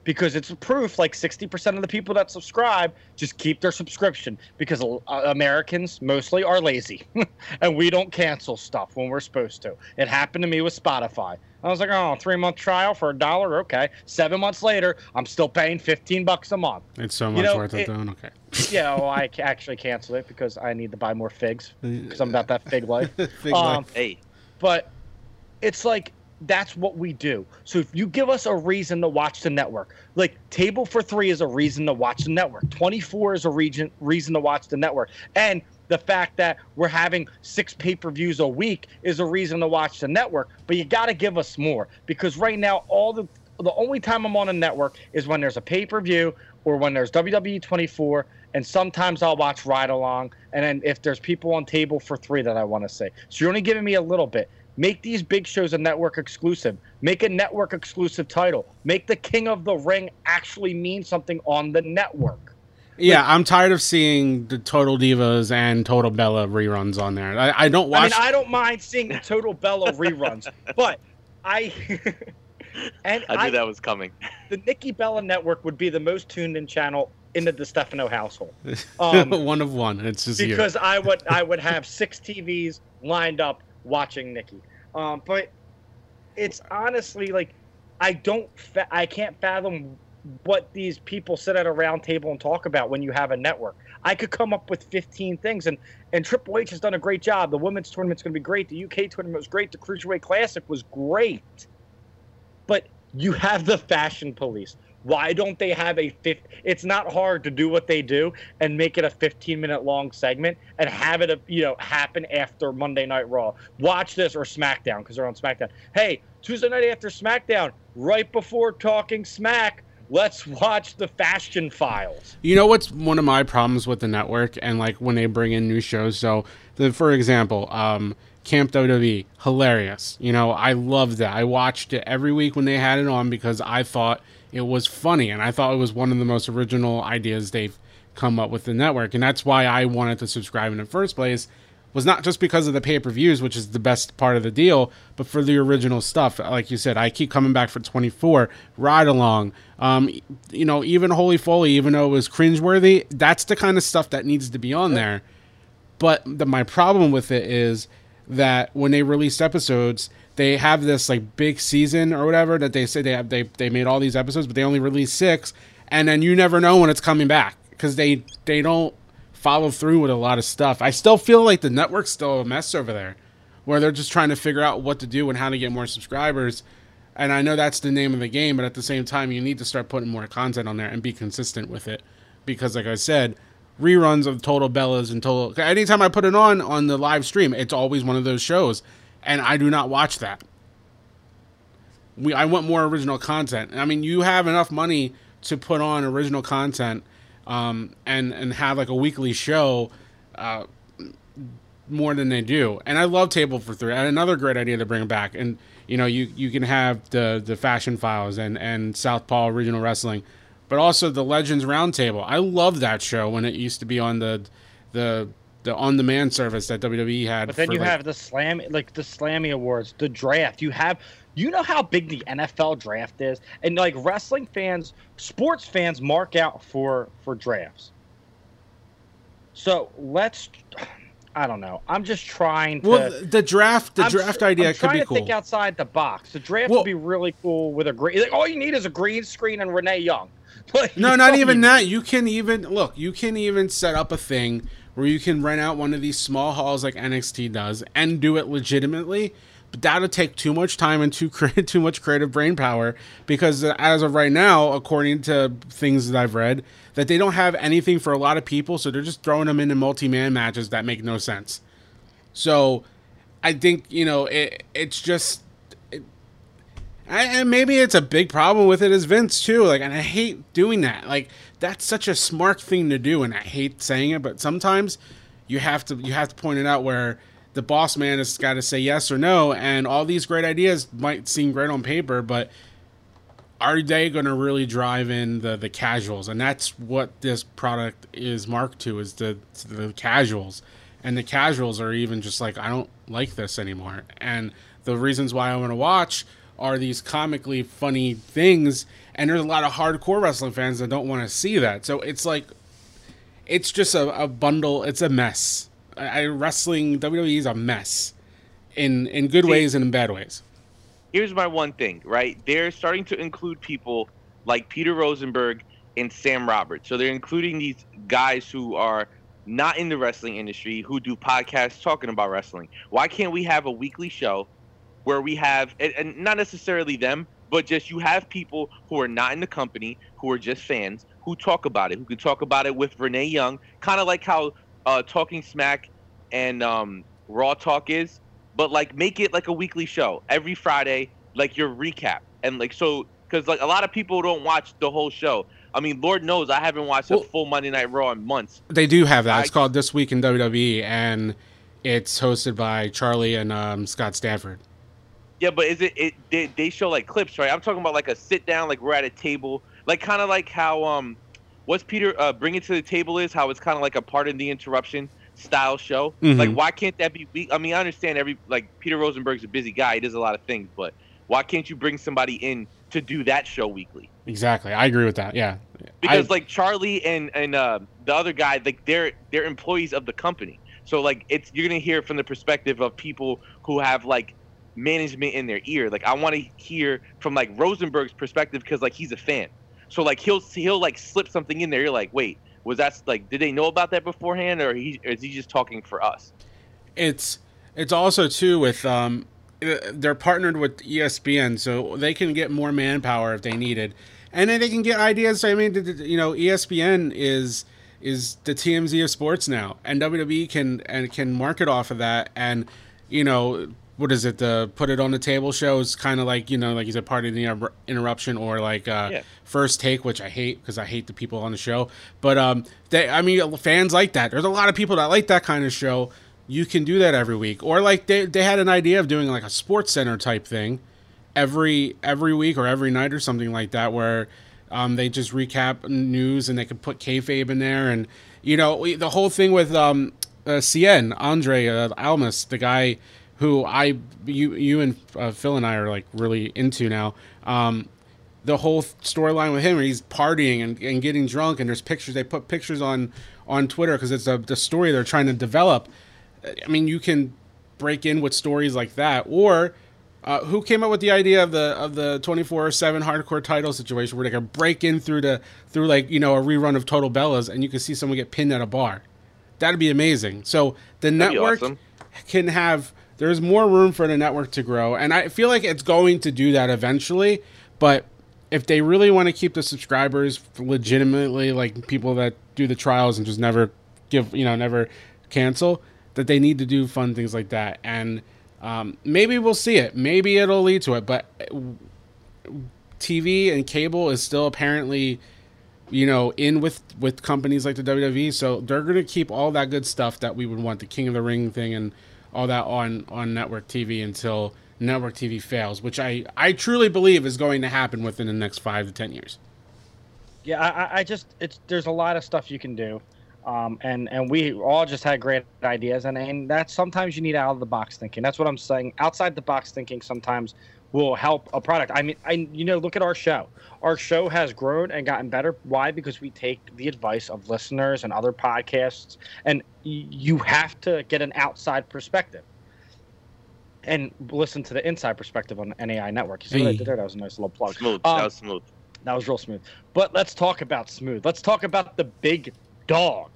Because it's proof like 60% of the people that subscribe just keep their subscription because uh, Americans mostly are lazy <laughs> and we don't cancel stuff when we're supposed to. It happened to me with Spotify. I was like, "Oh, 3-month trial for a dollar, okay." 7 months later, I'm still paying 15 bucks a month. it's so much know, worth it, it- though okay <laughs> Yeah, well, I actually canceled it because I need to buy more figs because I'm about that fig life. <laughs> Big Um, Hey, but it's like that's what we do. So if you give us a reason to watch the network, like Table for Three is a reason to watch the network. Twenty four is a region reason to watch the network, and the fact that we're having six pay per views a week is a reason to watch the network. But you got to give us more because right now all the the only time I'm on a network is when there's a pay per view or when there's WWE 24, and sometimes I'll watch Ride Along, and then if there's people on Table for Three that I want to see. So you're only giving me a little bit. Make these big shows a network exclusive. Make a network exclusive title. Make the King of the Ring actually mean something on the network. yeah i'm tired of seeing the total divas and total bella reruns on there i, I don't I watch mean, I don't mind seeing Total Bella reruns, <laughs> but I <laughs> and I knew I, that was coming. the Nikki Bella network would be the most tuned in channel in the DeStefano household. <laughs> Um, one of one it's just you because I would I would have six TVs lined up watching Nikki. Um, but it's honestly like I don't. Fa- I can't fathom what these people sit at a round table and talk about when you have a network. I could come up with 15 things, and and Triple H has done a great job. The women's tournament's going to be great. The UK tournament was great. The Cruiserweight Classic was great. But you have the fashion police. Why don't they have a fifth? It's not hard to do what they do and make it a 15 minute long segment and have it, you know, happen after Monday Night Raw. Watch this or SmackDown because they're on SmackDown. Hey, Tuesday night after SmackDown, right before Talking Smack, let's watch the Fashion Files. You know what's one of my problems with the network and like when they bring in new shows. So, the, for example, um, Camp WWE, hilarious. You know, I loved that. I watched it every week when they had it on because I thought it was funny and I thought it was one of the most original ideas they've come up with the network. And that's why I wanted to subscribe in the first place. Was not just because of the pay per views, which is the best part of the deal, but for the original stuff. Like you said, I keep coming back for 24, Ride Along, um, you know, even Holy Foley, even though it was cringeworthy, that's the kind of stuff that needs to be on there. But the, my problem with it is that when they release episodes, they have this like big season or whatever that they say they have they they made all these episodes, but they only release six, and then you never know when it's coming back because they they don't follow through with a lot of stuff. I still feel like the network's still a mess over there, where they're just trying to figure out what to do and how to get more subscribers. And I know that's the name of the game, but at the same time, you need to start putting more content on there and be consistent with it, because like I said, reruns of Total Bellas and Total. Anytime I put it on on the live stream, it's always one of those shows, and I do not watch that. We I want more original content. I mean, you have enough money to put on original content, um, and and have like a weekly show. Uh, more than they do, and I love Table for Three. And another great idea to bring it back, and you know, you you can have the the Fashion Files and and Southpaw Regional Wrestling but also the Legends Roundtable. I love that show when it used to be on the the the on demand service that WWE had. But then you like- have the slam, like the Slammy Awards, the draft. You have, you know how big the NFL draft is, and like wrestling fans, sports fans mark out for for drafts. So let's, I don't know. I'm just trying to. well the draft the I'm draft idea I'm could trying to think outside the box. The draft Well- would be really cool with a green. Like, all you need is a green screen and Renee Young. Like, No, not even <laughs> that. You can even look. You can even set up a thing where you can rent out one of these small halls like NXT does and do it legitimately. But that'll take too much time and too <laughs> too much creative brain power because uh, as of right now, according to things that I've read, that they don't have anything for a lot of people, so they're just throwing them into multi-man matches that make no sense. So, I think you know it. It's just I, and maybe it's a big problem with it as Vince too. Like, and I hate doing that. Like, that's such a smart thing to do, and I hate saying it, but sometimes you have to you have to point it out where the boss man has got to say yes or no, and all these great ideas might seem great on paper, but are they going to really drive in the the casuals? And that's what this product is marked to is the the casuals, and the casuals are even just like I don't like this anymore, and the reasons why I want to watch are these comically funny things, and there's a lot of hardcore wrestling fans that don't want to see that. So it's like, it's just a, a bundle. It's a mess. I, I wrestling WWE is a mess, in in good See- ways and in bad ways. here's my one thing, right? They're starting to include people like Peter Rosenberg and Sam Roberts. So they're including these guys who are not in the wrestling industry who do podcasts talking about wrestling. Why can't we have a weekly show where we have and, and not necessarily them, but just you have people who are not in the company, who are just fans, who talk about it, who can talk about it with Renee Young, kind of like how uh, Talking Smack and um, Raw Talk is, but like make it like a weekly show every Friday, like your recap, and like so because like a lot of people don't watch the whole show. I mean, Lord knows I haven't watched Well- a full Monday Night Raw in months. They do have that. It's called This Week in WWE, and it's hosted by Charlie and um, Scott Stanford. Yeah, but is it, it they, they show like clips, right? I'm talking about like a sit down, like we're at a table, like kind of like how um, what's Peter uh, bring it to the table is how it's kind of like a Pardon the Interruption style show. Mhm. Like why can't that be? I mean, I understand every like Peter Rosenberg's a busy guy, he does a lot of things, but why can't you bring somebody in to do that show weekly? Exactly, I agree with that. Yeah, Because I- like Charlie and and uh, the other guy, like they're they're employees of the company. So like it's you're gonna hear from the perspective of people who have like management in their ear. Like I want to hear from like Rosenberg's perspective because like he's a fan. So like he'll he'll like slip something in there. You're like, wait, was that like did they know about that beforehand or he or is he just talking for us? It's it's also too with um they're partnered with ESPN, so they can get more manpower if they needed, and then they can get ideas. I mean, you know, ESPN is is the TMZ of sports now, and WWE can and can market off of that, and you know. What is it? The put it on the table show is kind of like you know, like you said, part of the interruption or like uh, Yeah. first take, which I hate because I hate the people on the show. But um, they, I mean, fans like that. There's a lot of people that like that kind of show. You can do that every week, or like they they had an idea of doing like a sports center type thing every every week or every night or something like that, where um, they just recap news and they could put kayfabe in there, and you know we- the whole thing with um, uh, Cien Andrade uh, Almas, the guy who I you you and uh, Phil and I are like really into now. Um, the whole storyline with him, he's partying and, and getting drunk, and there's pictures. They put pictures on on Twitter because it's a, the story they're trying to develop. I mean, you can break in with stories like that, or uh, who came up with the idea of the of the twenty four seven hardcore title situation where they can break in through the through like you know a rerun of Total Bellas, and you can see someone get pinned at a bar. That'd be amazing. So the That'd network awesome. can have there's more room for the network to grow and i feel like it's going to do that eventually but if they really want to keep the subscribers legitimately like people that do the trials and just never give you know never cancel that they need to do fun things like that and um, maybe we'll see it maybe it'll lead to it but tv and cable is still apparently you know, in with with companies like the WWE. So they're going to keep all that good stuff that we would want, the King of the Ring thing and all that on on network TV until network TV fails, which I I truly believe is going to happen within the next five to ten years. Yeah, I, I- just it's there's a lot of stuff you can do, um, and and we all just had great ideas, and and that's sometimes you need out of the box thinking. That's what I'm saying. Outside the box thinking sometimes will help a product. I mean, I you know look at our show. Our show has grown and gotten better. Why? Because we take the advice of listeners and other podcasts, and y- you have to get an outside perspective. And listen to the inside perspective on NAI Network. You see what I did there? That was a nice little plug. Smooth. Um, that was smooth. That was real smooth. But let's talk about smooth. Let's talk about the big dog.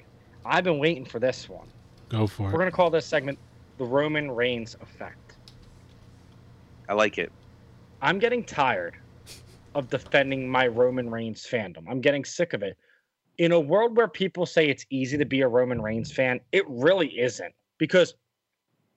I've been waiting for this one. Go for it. We're going to call this segment the Roman Reigns effect. I like it. I'm getting tired of defending my Roman Reigns fandom. I'm getting sick of it. In a world where people say it's easy to be a Roman Reigns fan, it really isn't because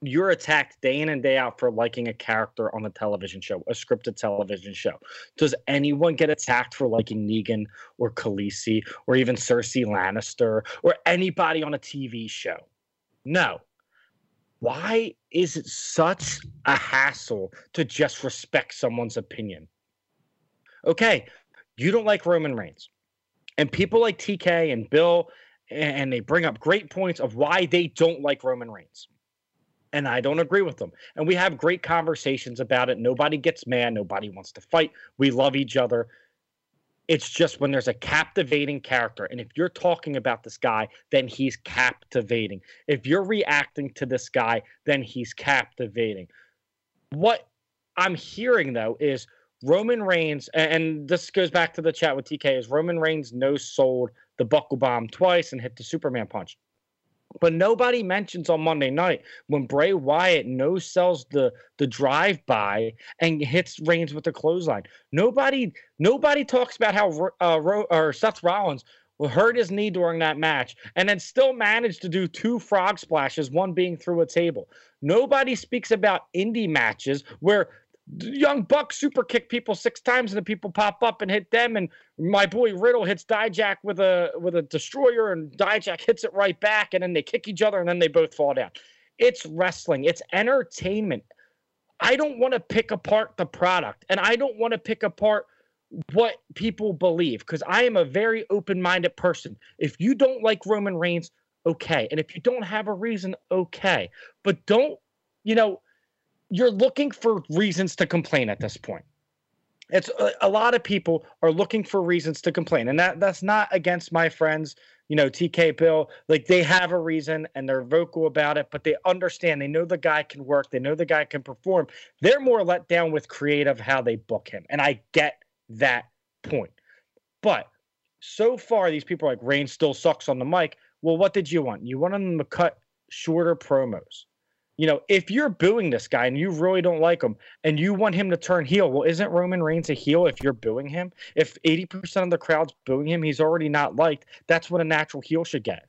you're attacked day in and day out for liking a character on a television show, a scripted television show. Does anyone get attacked for liking Negan or Khaleesi or even Cersei Lannister or anybody on a TV show? No. Why is it such a hassle to just respect someone's opinion? Okay, you don't like Roman Reigns. And people like TK and Bill, and they bring up great points of why they don't like Roman Reigns. And I don't agree with them. And we have great conversations about it. Nobody gets mad. Nobody wants to fight. We love each other. It's just when there's a captivating character. And if you're talking about this guy, then he's captivating. If you're reacting to this guy, then he's captivating. What I'm hearing, though, is Roman Reigns, and this goes back to the chat with TK, is Roman Reigns no sold the buckle bomb twice and hit the Superman punch. But nobody mentions on Monday night when Bray Wyatt no sells the the drive by and hits Reigns with the clothesline. Nobody nobody talks about how uh, Ro- or Seth Rollins hurt his knee during that match and then still managed to do two frog splashes, one being through a table. Nobody speaks about indie matches where young buck super kick people six times and the people pop up and hit them. And my boy riddle hits dijak with a with a destroyer and dijak hits it right back and then they kick each other and then they both fall down. It's wrestling. It's entertainment. I don't want to pick apart the product and i don't want to pick apart what people believe because i am a very open-minded person. If you don't like roman reigns okay. And if you don't have a reason okay. But don't you know you're looking for reasons to complain at this point. It's a, a lot of people are looking for reasons to complain, and that that's not against my friends you know, TK Bill, like they have a reason and they're vocal about it, but they understand. They know the guy can work. They know the guy can perform. They're more let down with creative how they book him. And I get that point. But so far, these people are like, Rain still sucks on the mic. Well, what did you want? You wanted them to cut shorter promos. You know, if you're booing this guy and you really don't like him and you want him to turn heel, well, isn't Roman Reigns a heel if you're booing him? If 80% of the crowd's booing him, he's already not liked. That's what a natural heel should get.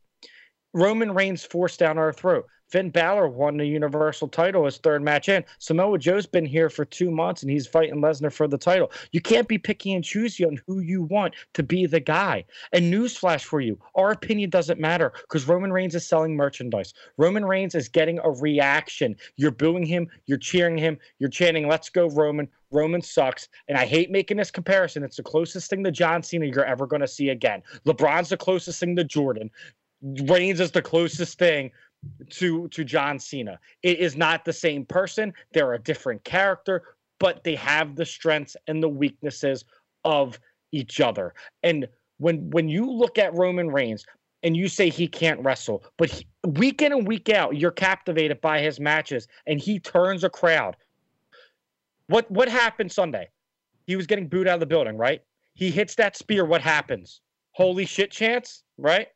Roman Reigns forced down our throat. Finn Balor won the Universal title his third match in. Samoa Joe's been here for two months and he's fighting Lesnar for the title. You can't be picky and choosy on who you want to be the guy. And newsflash for you our opinion doesn't matter because Roman Reigns is selling merchandise. Roman Reigns is getting a reaction. You're booing him, you're cheering him, you're chanting, Let's go, Roman. Roman sucks. And I hate making this comparison. It's the closest thing to John Cena you're ever going to see again. LeBron's the closest thing to Jordan. Reigns is the closest thing to to John Cena. It is not the same person. They're a different character, but they have the strengths and the weaknesses of each other. And when when you look at Roman Reigns and you say he can't wrestle, but he, week in and week out you're captivated by his matches and he turns a crowd. What what happened Sunday? He was getting booed out of the building, right? He hits that spear, what happens? Holy shit chance, right?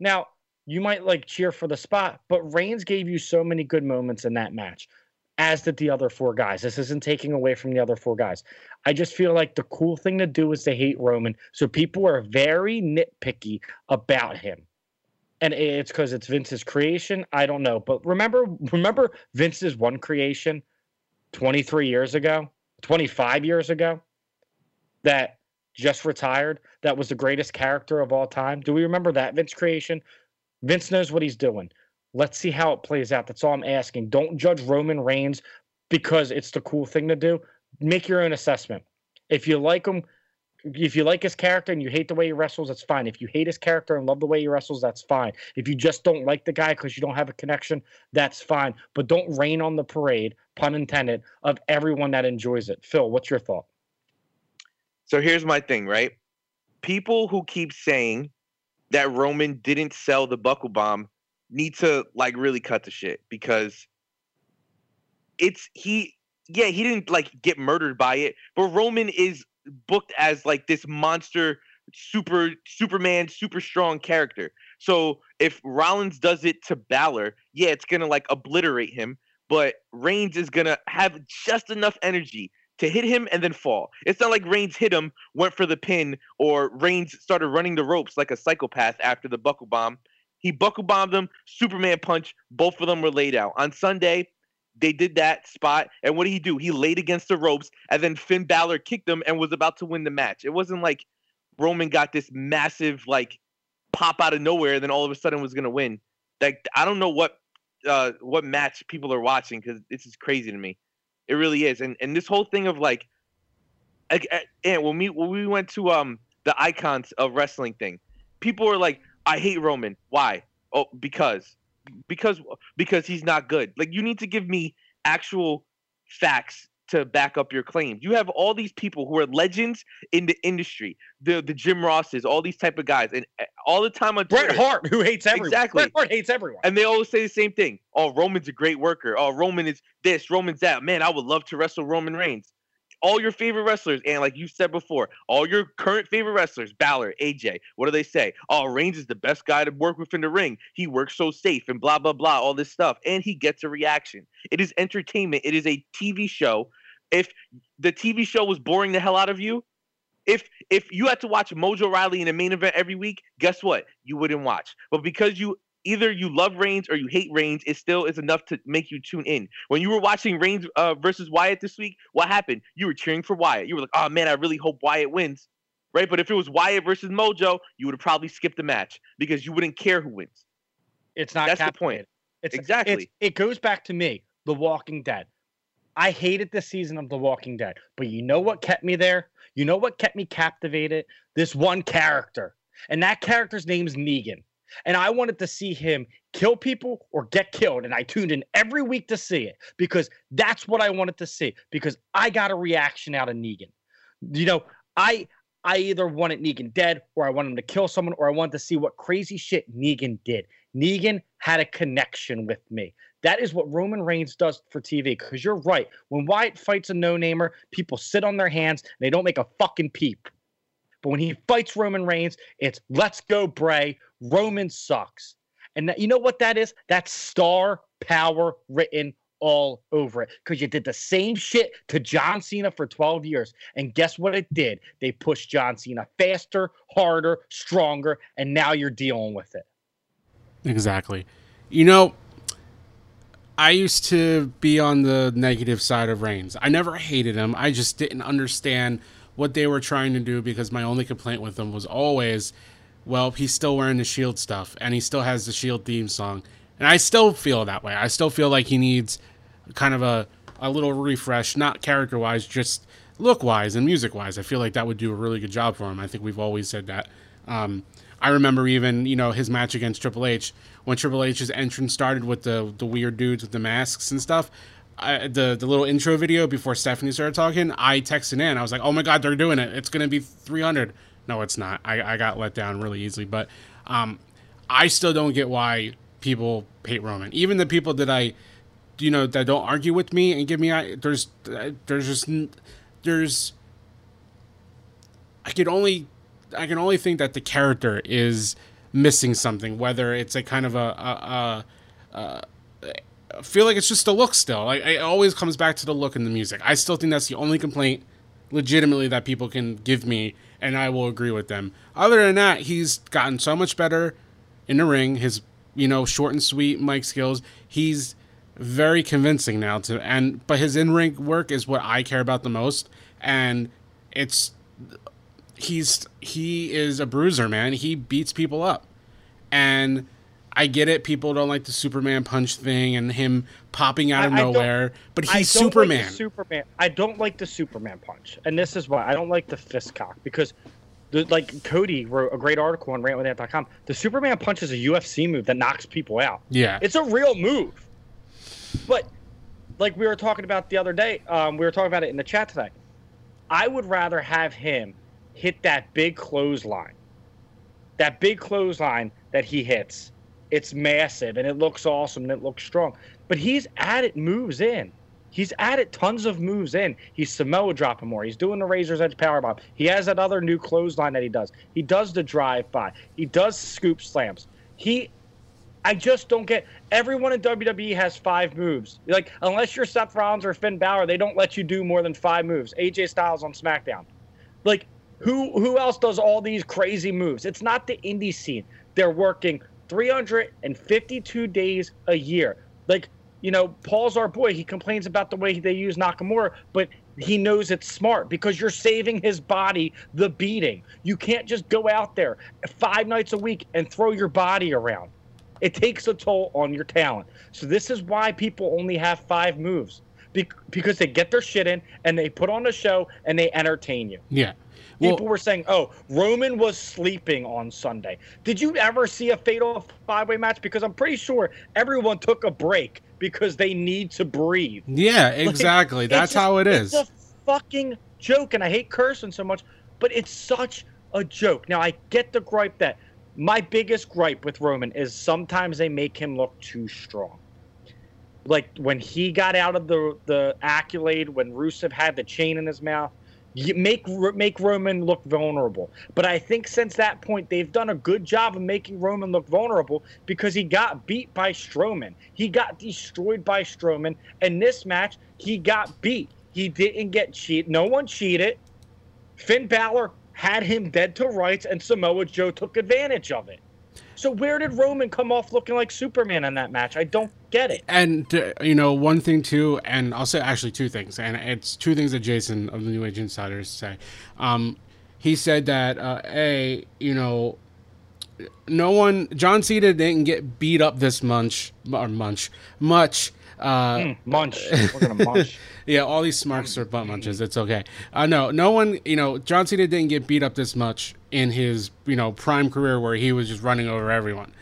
Now, you might like cheer for the spot, but Reigns gave you so many good moments in that match, as did the other four guys. This isn't taking away from the other four guys. I just feel like the cool thing to do is to hate Roman. So people are very nitpicky about him. And it's because it's Vince's creation. I don't know. But remember, remember Vince's one creation 23 years ago, 25 years ago, that just retired, that was the greatest character of all time. Do we remember that Vince creation? Vince knows what he's doing. Let's see how it plays out. That's all I'm asking. Don't judge Roman Reigns because it's the cool thing to do. Make your own assessment. If you like him, if you like his character and you hate the way he wrestles, that's fine. If you hate his character and love the way he wrestles, that's fine. If you just don't like the guy because you don't have a connection, that's fine. But don't rain on the parade, pun intended, of everyone that enjoys it. Phil, what's your thought? So here's my thing, right? People who keep saying that Roman didn't sell the buckle bomb need to like really cut the shit because it's he yeah, he didn't like get murdered by it, but Roman is booked as like this monster super Superman super strong character. So if Rollins does it to Balor, yeah, it's gonna like obliterate him, but Reigns is gonna have just enough energy to hit him and then fall. It's not like Reigns hit him, went for the pin, or Reigns started running the ropes like a psychopath after the buckle bomb. He buckle bombed them, Superman punch, both of them were laid out. On Sunday, they did that spot, and what did he do? He laid against the ropes, and then Finn Balor kicked him and was about to win the match. It wasn't like Roman got this massive like pop out of nowhere, and then all of a sudden was gonna win. Like I don't know what uh what match people are watching because this is crazy to me. It really is. And and this whole thing of like, and when we when we went to um the icons of wrestling thing, people were like, I hate Roman. Why? Oh, because because because he's not good. Like you need to give me actual facts to back up your claims. You have all these people who are legends in the industry, the the Jim Rosses, all these type of guys, and uh, all the time on Bret Twitter, Hart, who hates everyone. Exactly. Bret Hart hates everyone. and they always say the same thing. Oh, Roman's a great worker. Oh, Roman is this, Roman's that. Man, I would love to wrestle Roman Reigns. All your favorite wrestlers, and like you said before, all your current favorite wrestlers, Balor, AJ, what do they say? Oh, Reigns is the best guy to work with in the ring. He works so safe and blah, blah, blah, all this stuff. And he gets a reaction. It is entertainment. It is a TV show. If the TV show was boring the hell out of you, if if you had to watch Mojo Rawley in the main event every week, guess what? You wouldn't watch. But because you either you love Reigns or you hate Reigns, it still is enough to make you tune in. When you were watching Reigns uh, versus Wyatt this week, what happened? You were cheering for Wyatt. You were like, "Oh man, I really hope Wyatt wins." Right? But if it was Wyatt versus Mojo, you would have probably skipped the match because you wouldn't care who wins. It's not That's the point. It's, Exactly. It's, it goes back to me, The Walking Dead. I hated the season of The Walking Dead, but you know what kept me there? You know what kept me captivated? This one character. And that character's name's Negan. And I wanted to see him kill people or get killed. And I tuned in every week to see it because that's what I wanted to see because I got a reaction out of Negan. You know, I I either wanted Negan dead or I wanted him to kill someone or I wanted to see what crazy shit Negan did. Negan had a connection with me. That is what Roman Reigns does for TV. Because you're right. When Wyatt fights a no namer, people sit on their hands and they don't make a fucking peep. But when he fights Roman Reigns, it's let's go, Bray. Roman sucks. And that, you know what that is? That's star power written all over it. Because you did the same shit to John Cena for 12 years. And guess what it did? They pushed John Cena faster, harder, stronger, and now you're dealing with it. Exactly. You know, I used to be on the negative side of Reigns. I never hated him. I just didn't understand what they were trying to do because my only complaint with them was always, well, he's still wearing the Shield stuff and he still has the Shield theme song. And I still feel that way. I still feel like he needs kind of a, a little refresh, not character wise, just look wise and music wise. I feel like that would do a really good job for him. I think we've always said that. Um, I remember even you know his match against Triple H when Triple H's entrance started with the the weird dudes with the masks and stuff. I, the the little intro video before Stephanie started talking, I texted in. I was like, "Oh my god, they're doing it! It's gonna be 300." No, it's not. I, I got let down really easily, but um, I still don't get why people hate Roman. Even the people that I, you know, that don't argue with me and give me, I there's there's just there's I could only I can only think that the character is missing something, whether it's a kind of a, a, a, a feel like it's just a look still. Like it always comes back to the look and the music. I still think that's the only complaint legitimately that people can give me and I will agree with them. Other than that, he's gotten so much better in the ring. His, you know, short and sweet mic skills. He's very convincing now to and but his in-ring work is what I care about the most and it's he's he is a bruiser, man. He beats people up. And I get it. People don't like the Superman punch thing and him popping out of I- I nowhere, but I he's don't like Superman. Superman. I don't like the Superman punch, and this is why I don't like the fist cock because, the, like Cody wrote a great article on rantwithant.com. The Superman punch is a UFC move that knocks people out. yeah. It's a real move, but like we were talking about the other day, um, we were talking about it in the chat today. I would rather have him hit that big clothesline, that big clothesline that he hits. It's massive and it looks awesome and it looks strong. But he's added moves in. He's added tons of moves in. He's Samoa dropping more. He's doing the Razor's Edge powerbomb. He has that other new clothesline that he does. He does the drive by. He does scoop slams. He I just don't get. Everyone in WWE has five moves. Like unless you're Seth Rollins or Finn Balor, they don't let you do more than five moves. AJ Styles on SmackDown. Like who who else does all these crazy moves? It's not the indie scene. They're working 352 days a year. Like you know, Paul's our boy. He complains about the way they use Nakamura, but he knows it's smart because you're saving his body the beating. You can't just go out there five nights a week and throw your body around. It takes a toll on your talent. So this is why people only have five moves because they get their shit in and they put on a show and they entertain you. yeah. Well, People were saying, "Oh, Roman was sleeping on Sunday." Did you ever see a fatal five-way match? Because I'm pretty sure everyone took a break because they need to breathe. yeah, <laughs> exactly. it's That's just- how it is. It's a fucking joke, and I hate cursing so much, but it's such a joke. Now I get the gripe that my biggest gripe with Roman is sometimes they make him look too strong. Like when he got out of the the accolade, when Rusev had the chain in his mouth, make make Roman look vulnerable. But I think since that point, they've done a good job of making Roman look vulnerable because he got beat by Strowman. He got destroyed by Strowman, and this match he got beat. He didn't get cheated. No one cheated. Finn Balor had him dead to rights, and Samoa Joe took advantage of it. So where did Roman come off looking like Superman in that match? I don't get it. and uh, you know one thing too and i'll say actually two things and it's two things that jason of the new age insiders say um he said that uh a you know no one john cena didn't get beat up this much or munch much uh Mm, munch. We're gonna munch. <laughs> yeah, all these smarks are butt munches. It's okay. Uh, no, no one, you know, John Cena didn't get beat up this much in his, you know, prime career where he was just running over everyone.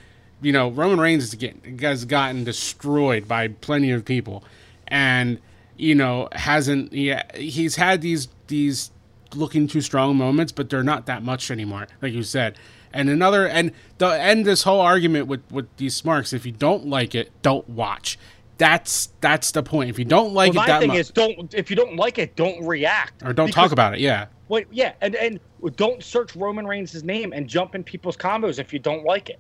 You know, Roman Reigns is getting, has gotten destroyed by plenty of people, and you know hasn't. Yeah, he's had these these looking too strong moments, but they're not that much anymore, like you said. And another, and the end this whole argument with with these smarks. If you don't like it, don't watch. That's that's the point. If you don't like Well, it my that thing much, is, don't if you don't like it, don't react or don't Because- talk about it. Yeah, Wait, yeah, and and don't search Roman Reigns' name and jump in people's combos if you don't like it.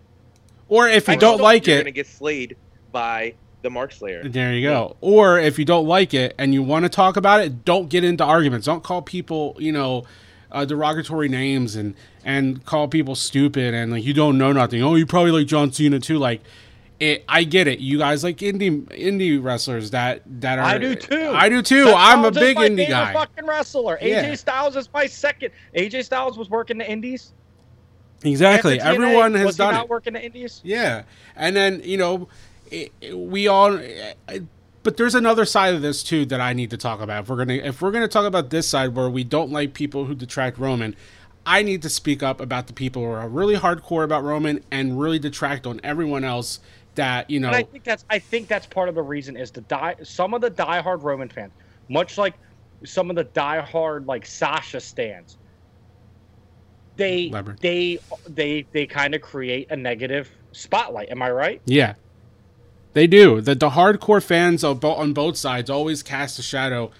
or if you I don't know like you're it, gonna get slayed by the Mark Slayer. There you go. Or if you don't like it and you want to talk about it, don't get into arguments. Don't call people, you know, uh, derogatory names and and call people stupid and like you don't know nothing. Oh, you probably like John Cena too. Like, it, I get it. You guys like indie indie wrestlers that that are. I do too. I do too. Seth I'm a big indie guy. Fucking wrestler. AJ Styles is my second. AJ Styles was working the Indies. Exactly. TNA, Everyone has done it. working the Indies. Yeah, and then you know, it, it- we all. But there's another side of this too that I need to talk about. If we're gonna if we're gonna talk about this side where we don't like people who detract Roman, I need to speak up about the people who are really hardcore about Roman and really detract on everyone else. That you know, And I think that's I think that's part of the reason is the die some of the diehard Roman fans, much like some of the diehard like Sasha stands, they Leopard. they they they kind of create a negative spotlight. Am I right? Yeah, they do. The the hardcore fans of bo- on both sides always cast a shadow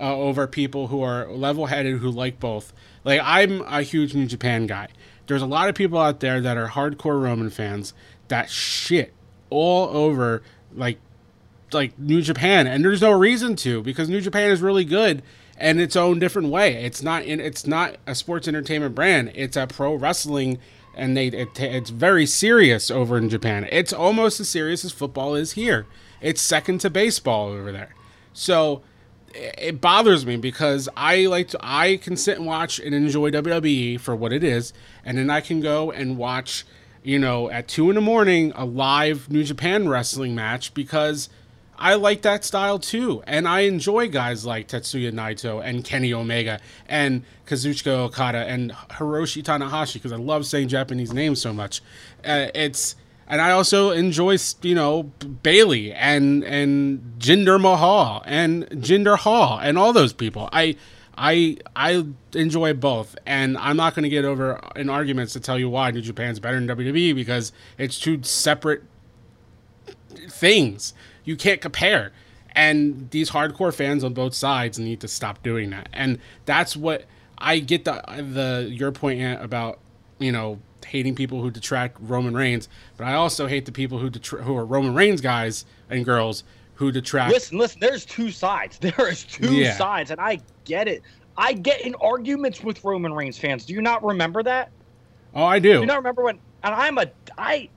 uh, over people who are level headed who like both. Like I'm a huge New Japan guy. There's a lot of people out there that are hardcore Roman fans that shit all over like like New Japan, and there's no reason to because New Japan is really good in its own different way. It's not in it's not a sports entertainment brand. It's a pro wrestling, and they it, it's very serious over in Japan. It's almost as serious as football is here. It's second to baseball over there. So it bothers me because I like to I can sit and watch and enjoy WWE for what it is, and then I can go and watch, you know, at two in the morning a live New Japan wrestling match because I like that style too, and I enjoy guys like Tetsuya Naito and Kenny Omega and Kazuchika Okada and Hiroshi Tanahashi because I love saying Japanese names so much. Uh, it's and I also enjoy you know Bayley and and Jinder Mahal and Jinder Hall and all those people. I I I enjoy both, and I'm not going to get over in arguments to tell you why New Japan's better than WWE because it's two separate things you can't compare and these hardcore fans on both sides need to stop doing that and that's what i get the the your point about you know hating people who detract roman reigns but i also hate the people who detra- who are roman reigns guys and girls who detract Listen, listen. There's two sides. <laughs> There is two Yeah. sides, and I get it. I get in arguments with Roman Reigns fans. Do you not remember that? oh i do Do you not remember when? And I'm a I,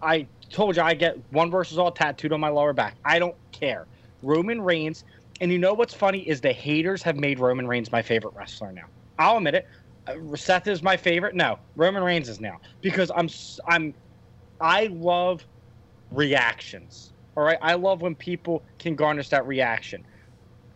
I told you I get one versus all tattooed on my lower back. I don't care. Roman Reigns, and you know what's funny is the haters have made Roman Reigns my favorite wrestler now. I'll admit it. Uh, Seth is my favorite. No, Roman Reigns is now because I'm I'm I love reactions. All right, I love when people can garnish that reaction.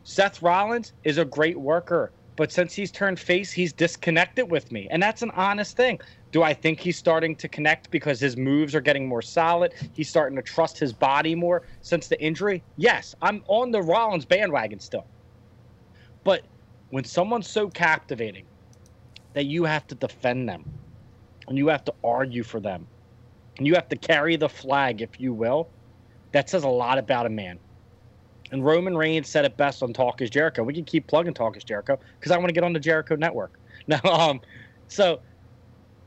Seth Rollins is a great worker, but since he's turned face, he's disconnected with me, and that's an honest thing. Do I think he's starting to connect because his moves are getting more solid? He's starting to trust his body more since the injury? Yes, I'm on the Rollins bandwagon still. But when someone's so captivating that you have to defend them and you have to argue for them and you have to carry the flag, if you will, that says a lot about a man. And Roman Reigns said it best on Talk is Jericho. We can keep plugging Talk is Jericho because I want to get on the Jericho network. <laughs> Now, um, so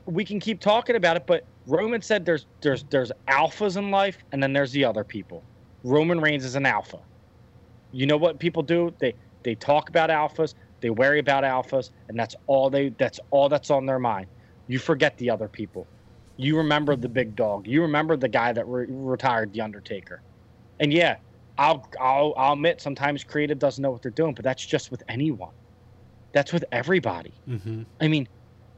we can keep talking about it, but Roman said there's there's there's alphas in life, and then there's the other people. Roman Reigns is an alpha. You know what people do? They they talk about alphas, they worry about alphas, and that's all they that's all that's on their mind. You forget the other people. You remember the big dog. You remember the guy that re- retired the Undertaker. And yeah, I'll I'll I'll admit sometimes creative doesn't know what they're doing, but that's just with anyone. That's with everybody. hmm I mean,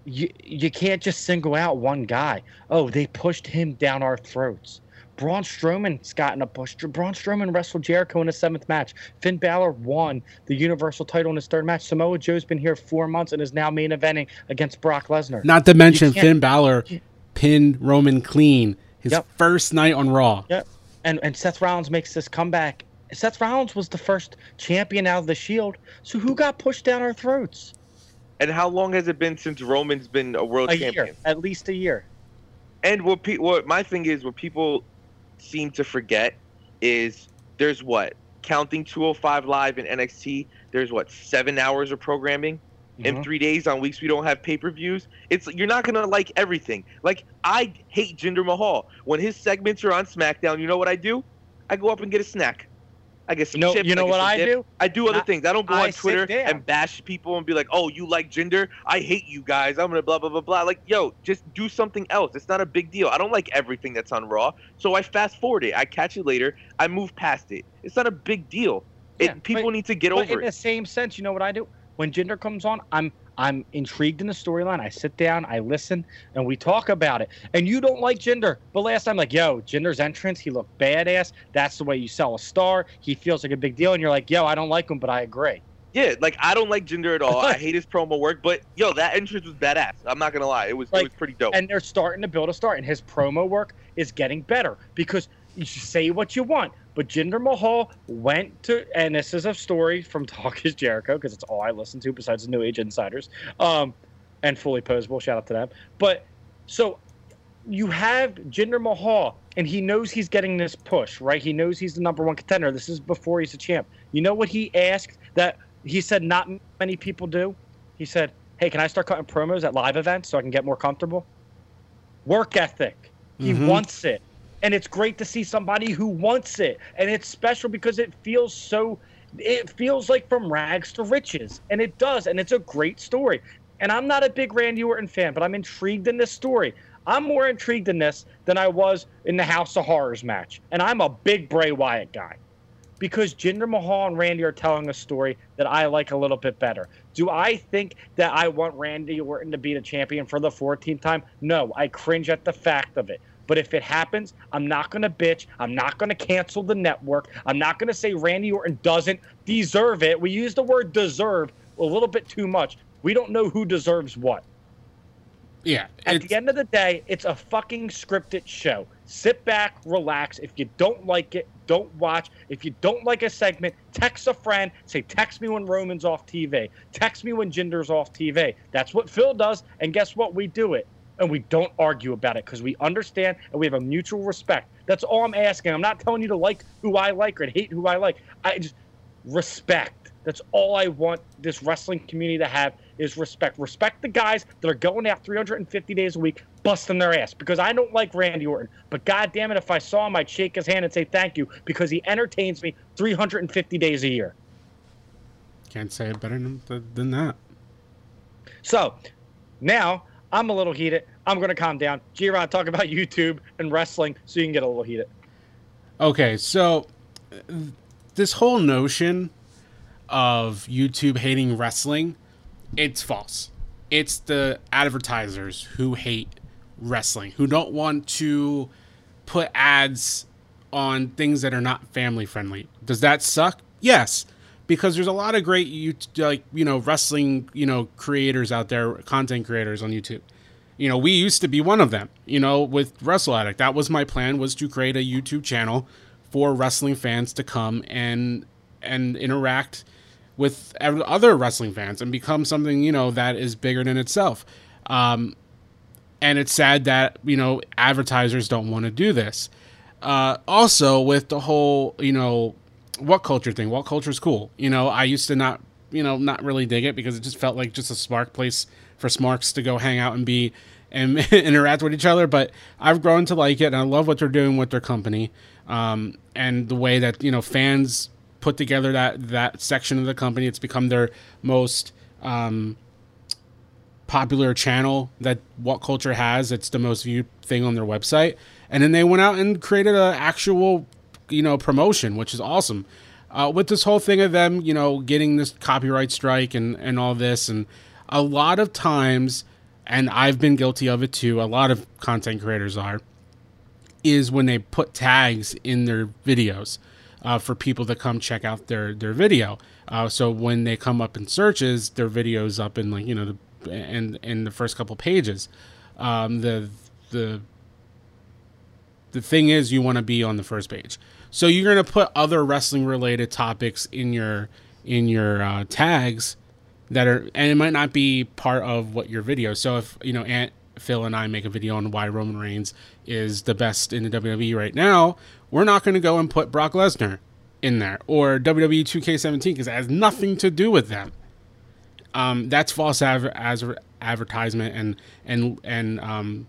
you you can't just single out one guy. Oh, they pushed him down our throats. Braun Strowman's gotten a push. Braun Strowman wrestled Jericho in his seventh match. Finn Balor won the Universal title in his third match. Samoa Joe's been here four months and is now main eventing against Brock Lesnar. not to mention finn Balor pinned roman clean his Yep. first night on raw Yep. And and Seth Rollins makes this comeback. Seth Rollins was the first champion out of the Shield. So who got pushed down our throats? And how long has it been since Roman's been a world A champion? year, at least a year. And what pe- what my thing is, what people seem to forget is there's what counting 205 live in NXT. There's what seven hours of programming in Mhm. three days on weeks we don't have pay per views. It's you're not gonna like everything. Like I hate Jinder Mahal when his segments are on SmackDown. You know what I do? I go up and get a snack. I get some You know, chips. you know what I dip. do? I do other I- things. I don't go I on Twitter and bash people and be like, "Oh, you like Jinder? I hate you guys. I'm gonna blah blah blah blah." Like, yo, just do something else. It's not a big deal. I don't like everything that's on Raw, so I fast forward it. I catch it later. I move past it. It's not a big deal. It, Yeah, people but- need to get But over in the same sense, you know what I do? When Jinder comes on, I'm I'm intrigued in the storyline. I sit down, I listen, and we talk about it. And you don't like Jinder, but last time, like, yo, Jinder's entrance, he looked badass. That's the way you sell a star. He feels like a big deal, and you're like, yo, I don't like him, but I agree. Yeah, like I don't like Jinder at all. I <laughs> hate his promo work, but yo, that entrance was badass. I'm not gonna lie. It was Like, it was pretty dope. And they're starting to build a star, and his promo work is getting better because you say what you want. But Jinder Mahal went to, and this is a story from <laughs> Talk is Jericho because it's all I listen to besides the New Age Insiders, um, and Fully Posable. Shout out to them. But so you have Jinder Mahal, and he knows he's getting this push, right? He knows he's the number one contender. This is before he's a champ. You know what he asked that he said not many people do? He said, Hey, can I start cutting promos at live events so I can get more comfortable? Work ethic. He Mhm. wants it. And it's great to see somebody who wants it. And it's special because it feels so it feels like from rags to riches. And it does. And it's a great story. And I'm not a big Randy Orton fan, but I'm intrigued in this story. I'm more intrigued in this than I was in the House of Horrors match. And I'm a big Bray Wyatt guy. Because Jinder Mahal and Randy are telling a story that I like a little bit better. Do I think that I want Randy Orton to be the champion for the 14th time? No, I cringe at the fact of it. But if it happens, I'm not going to bitch. I'm not going to cancel the network. I'm not going to say Randy Orton doesn't deserve it. We use the word deserve a little bit too much. We don't know who deserves what. Yeah, At the end of the day, it's a fucking scripted show. Sit back, relax. If you don't like it, don't watch. If you don't like a segment, text a friend. Say, text me when Roman's off TV. Text me when Jinder's off TV. That's what Phil does. And guess what? We do it. And we don't argue about it because we understand and we have a mutual respect. That's all I'm asking. I'm not telling you to like who I like or hate who I like. I just respect. That's all I want this wrestling community to have is respect. Respect the guys that are going out 350 days a week, busting their ass. Because I don't like Randy Orton, but god damn it, if I saw him, I'd shake his hand and say thank you because he entertains me 350 days a year. can't say it better than, than that. So now I'm a little heated. I'm going to calm down. G-Rod, talk about <laughs> YouTube and wrestling so you can get a little heated. Okay, so this whole notion of YouTube hating wrestling, it's false. It's the advertisers who hate wrestling, who don't want to put ads on things that are not family friendly. Does that suck? Yes, because there's a lot of great you like you know wrestling you know creators out there, content creators on YouTube. You know, we used to be one of them. You know, with Wrestle Addict, that was my plan was to create a YouTube channel for wrestling fans to come and and interact with other wrestling fans and become something you know that is bigger than itself. Um, and it's sad that you know advertisers don't want to do this. Uh, also, with the whole you know what culture thing, what culture is cool. You know, I used to not you know not really dig it because it just felt like just a smart place for smarks to go hang out and be and <laughs> interact with each other. But I've grown to like it, and I love what they're doing with their company um, and the way that you know fans put together that that section of the company. It's become their most um, popular channel that What Culture has. It's the most viewed thing on their website, and then they went out and created an actual, you know, promotion, which is awesome. Uh, with this whole thing of them, you know, getting this copyright strike and and all this, and a lot of times, and I've been guilty of it too. A lot of content creators are, is when they put tags in their videos. Uh, for people to come check out their their video. Uh, so when they come up in searches, their videos up in like you know the and in the first couple pages. Um, the the the thing is, you want to be on the first page. So you're gonna put other wrestling related topics in your in your uh, tags that are, and it might not be part of what your video. So if you know Ant Phil and I make a video on why Roman Reigns is the best in the WWE right now, we're not going to go and put Brock Lesnar in there or WWE 2K17 because it has nothing to do with them. Um, that's false as advertisement and and and um,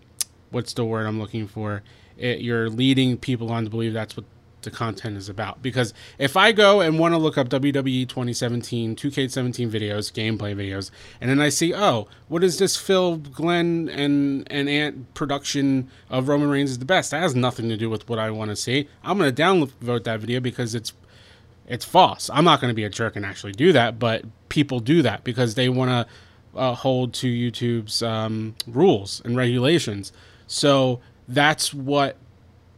what's the word I'm looking for? It, you're leading people on to believe that's what the content is about. Because if I go and want to look up WWE 2017 2K17 videos, gameplay videos, and then I see, oh, what is this Phil, Glenn, and and Ant production of Roman Reigns is the best? That has nothing to do with what I want to see. I'm going to downvote that video because it's it's false. I'm not going to be a jerk and actually do that, but people do that because they want to uh, hold to YouTube's um, rules and regulations. So that's what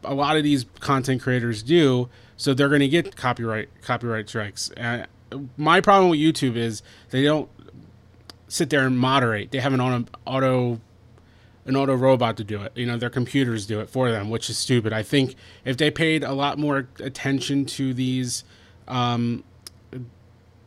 a lot of these content creators do. So they're going to get copyright copyright strikes. Uh, my problem with YouTube is they don't sit there and moderate. They have an auto, auto an auto robot to do it. You know, their computers do it for them, which is stupid. I think if they paid a lot more attention to these um,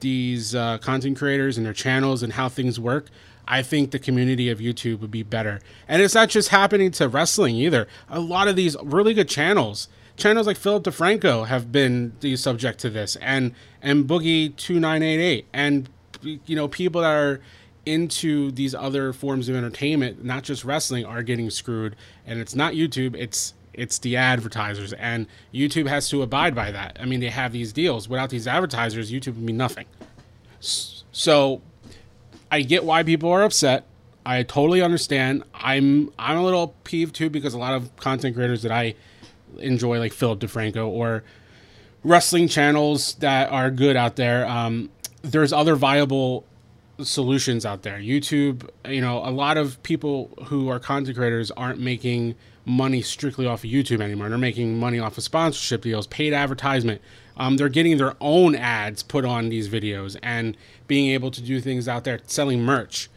these uh, content creators and their channels and how things work, I think the community of YouTube would be better. And it's not just happening to wrestling either. A lot of these really good channels, channels like Philip DeFranco, have been the subject to this, and and Boogie two nine eight eight, and you know people that are into these other forms of entertainment, not just wrestling, are getting screwed. And it's not YouTube; it's it's the advertisers, and YouTube has to abide by that. I mean, they have these deals. Without these advertisers, YouTube would be nothing. So, I get why people are upset. I totally understand. I'm I'm a little peeved too because a lot of content creators that I enjoy, like Philip DeFranco or wrestling channels that are good out there. Um, there's other viable solutions out there. YouTube, you know, a lot of people who are content creators aren't making money strictly off of YouTube anymore. They're making money off of sponsorship deals, paid advertisement. Um, they're getting their own ads put on these videos and being able to do things out there, selling merch.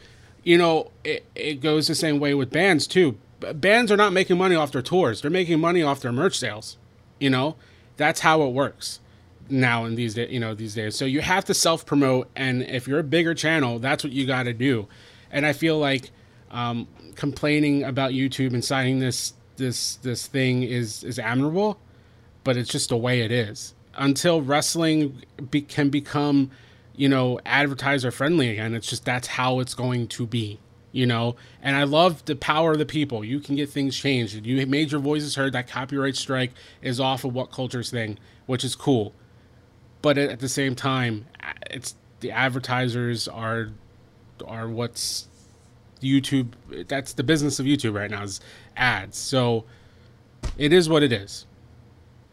You know, it, it goes the same way with bands too. Bands are not making money off their tours; they're making money off their merch sales. You know, that's how it works now in these days you know these days so you have to self promote and if you're a bigger channel that's what you got to do and i feel like um, complaining about youtube and signing this this this thing is is admirable but it's just the way it is until wrestling be, can become you know advertiser friendly again it's just that's how it's going to be you know? And i love the power of the people. You can get things changed. You made your voices heard that copyright strike is off of what culture's thing which is cool. But at the same time it's the advertisers are are what's youtube that's the business of youtube right now is ads. So it is what it is.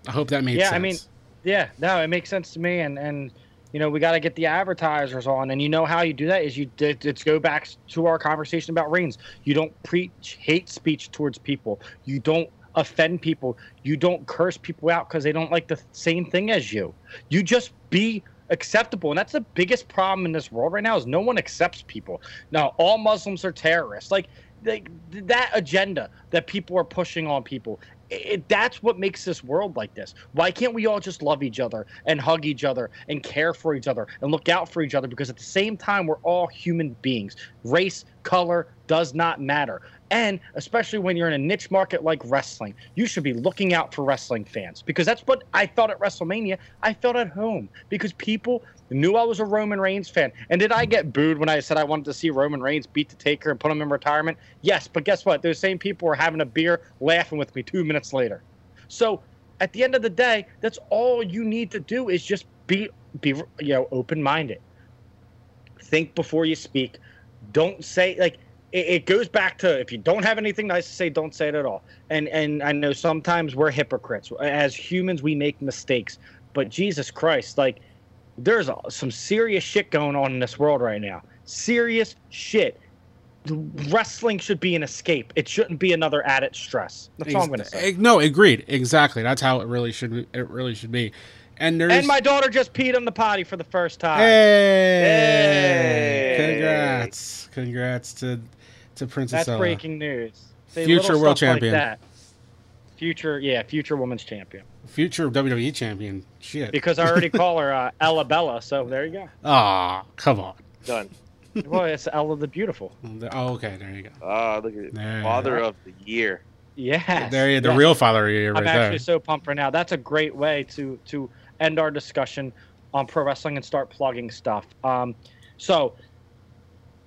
I hope that made Yeah, sense. I mean, yeah, no, it makes sense to me, and and you know we got to get the advertisers on, and you know how you do that is you it- it's go back to our conversation about Reigns. You don't preach hate speech towards people. You don't offend people. You don't curse people out because they don't like the same thing as you. You just be acceptable and that's the biggest problem in this world right now is no one accepts people now all muslims are terrorists like like that agenda that people are pushing on people it, that's what makes this world like this. Why can't we all just love each other and hug each other and care for each other and look out for each other? Because at the same time, we're all human beings. Race, color does not matter. And especially when you're in a niche market like wrestling, you should be looking out for wrestling fans because that's what I felt at WrestleMania. I felt at home because people knew I was a Roman Reigns fan. And did I get booed when I said I wanted to see Roman Reigns beat the Taker and put him in retirement? Yes, but guess what? Those same people were having a beer laughing with me two minutes later. So at the end of the day, that's all you need to do is just be be you know open minded. Think before you speak. Don't say like it, it goes back to if you don't have anything nice to say, don't say it at all. And and I know sometimes we're hypocrites. As humans, we make mistakes. But Jesus Christ, like there's a, some serious shit going on in this world right now. Serious shit. Wrestling should be an escape. It shouldn't be another added stress. That's all I'm going to say. No, agreed. Exactly. That's how it really should. It really should be. And there's And my daughter just peed on the potty for the first time. hey, Hey. congrats, congrats to to Princess That's Ella. breaking news. See, Future world stuff like champion. that. Future, yeah, future women's champion. future WWE champion. Shit. Because I already <laughs> call her uh, Ella Bella, so there you go. Ah, come on. Done. well, it's Ella the Beautiful. Oh, okay. There you go. Oh, look at it. There Father of the year. Yeah. There you the real father of the year right I'm there. actually so pumped right now. That's a great way to to end our discussion on pro wrestling and start plugging stuff. Um, so,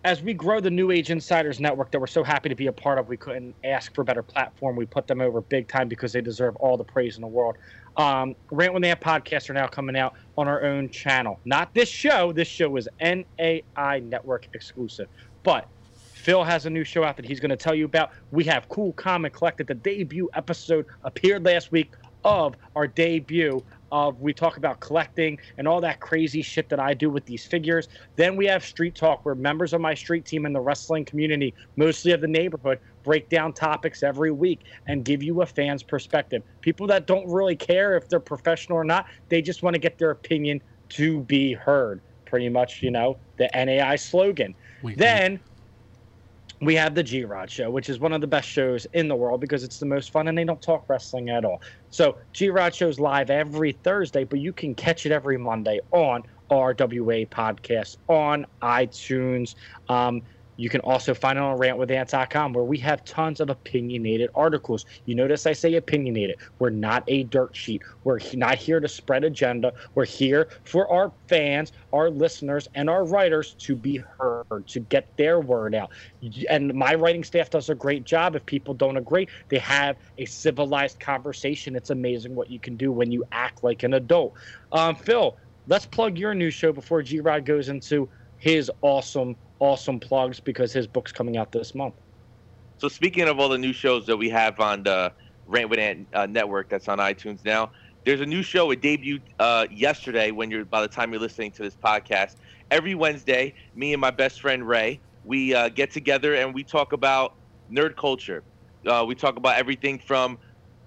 as we grow the New Age Insiders Network that we're so happy to be a part of, we couldn't ask for a better platform. We put them over big time because they deserve all the praise in the world. Um, Rant with Ant podcasts are now coming out on our own channel. Not this show. This show is NAI Network exclusive, but Phil has a new show out that he's going to tell you about. We have Cool Comic Collected. The debut episode appeared last week of our debut of we talk about collecting and all that crazy shit that I do with these figures. Then we have Street Talk, where members of my street team in the wrestling community, mostly of the neighborhood, break down topics every week and give you a fan's perspective. People that don't really care if they're professional or not, they just want to get their opinion to be heard. Pretty much, you know, the NAI slogan. Wait, Then we have the G Rod show, which is one of the best shows in the world because it's the most fun and they don't talk wrestling at all. So G Rod show's live every Thursday, but you can catch it every Monday on RWA podcast on iTunes. Um, you can also find it on rantwithant.com where we have tons of opinionated articles. You notice I say opinionated. We're not a dirt sheet. We're not here to spread agenda. We're here for our fans, our listeners, and our writers to be heard, to get their word out. And my writing staff does a great job. If people don't agree, they have a civilized conversation. It's amazing what you can do when you act like an adult. Um, Phil, let's plug your new show before G Rod goes into his awesome, awesome plugs because his book's coming out this month. So speaking of all the new shows that we have on the Rant with Ant uh, network that's on iTunes now, there's a new show. It debuted uh, yesterday. When you're by the time you're listening to this podcast, every Wednesday, me and my best friend Ray, we uh, get together and we talk about nerd culture. Uh, we talk about everything from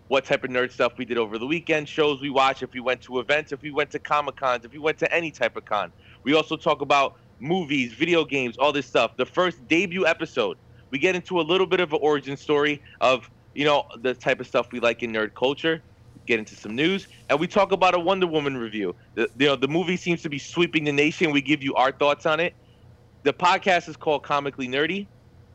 what type of nerd stuff we did over the weekend, shows we watch, if we went to events, if we went to comic cons, if we went to any type of con. We also talk about movies, video games, all this stuff. The first debut episode, we get into a little bit of an origin story of you know the type of stuff we like in nerd culture. Get into some news, and we talk about a Wonder Woman review. The, you know the movie seems to be sweeping the nation. We give you our thoughts on it. The podcast is called Comically Nerdy,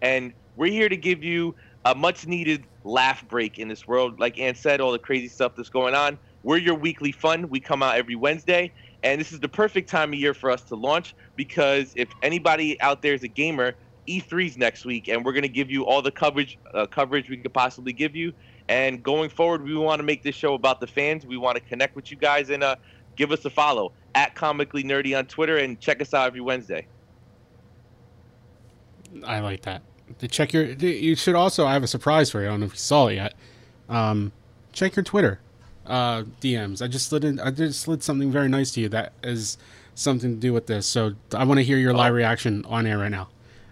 and we're here to give you a much needed laugh break in this world. Like Ant said, all the crazy stuff that's going on. We're your weekly fun. We come out every Wednesday, and this is the perfect time of year for us to launch because if anybody out there is a gamer, E3's next week, and we're going to give you all the coverage uh, coverage we could possibly give you. And going forward, we want to make this show about the fans. We want to connect with you guys and uh, give us a follow at Comically Nerdy on Twitter and check us out every Wednesday. I like that. To check your, you should also. I have a surprise for you. I don't know if you saw it yet. Um, check your Twitter uh, DMs. I just slid in. I just slid something very nice to you that is something to do with this. So I want to hear your live reaction on air right now.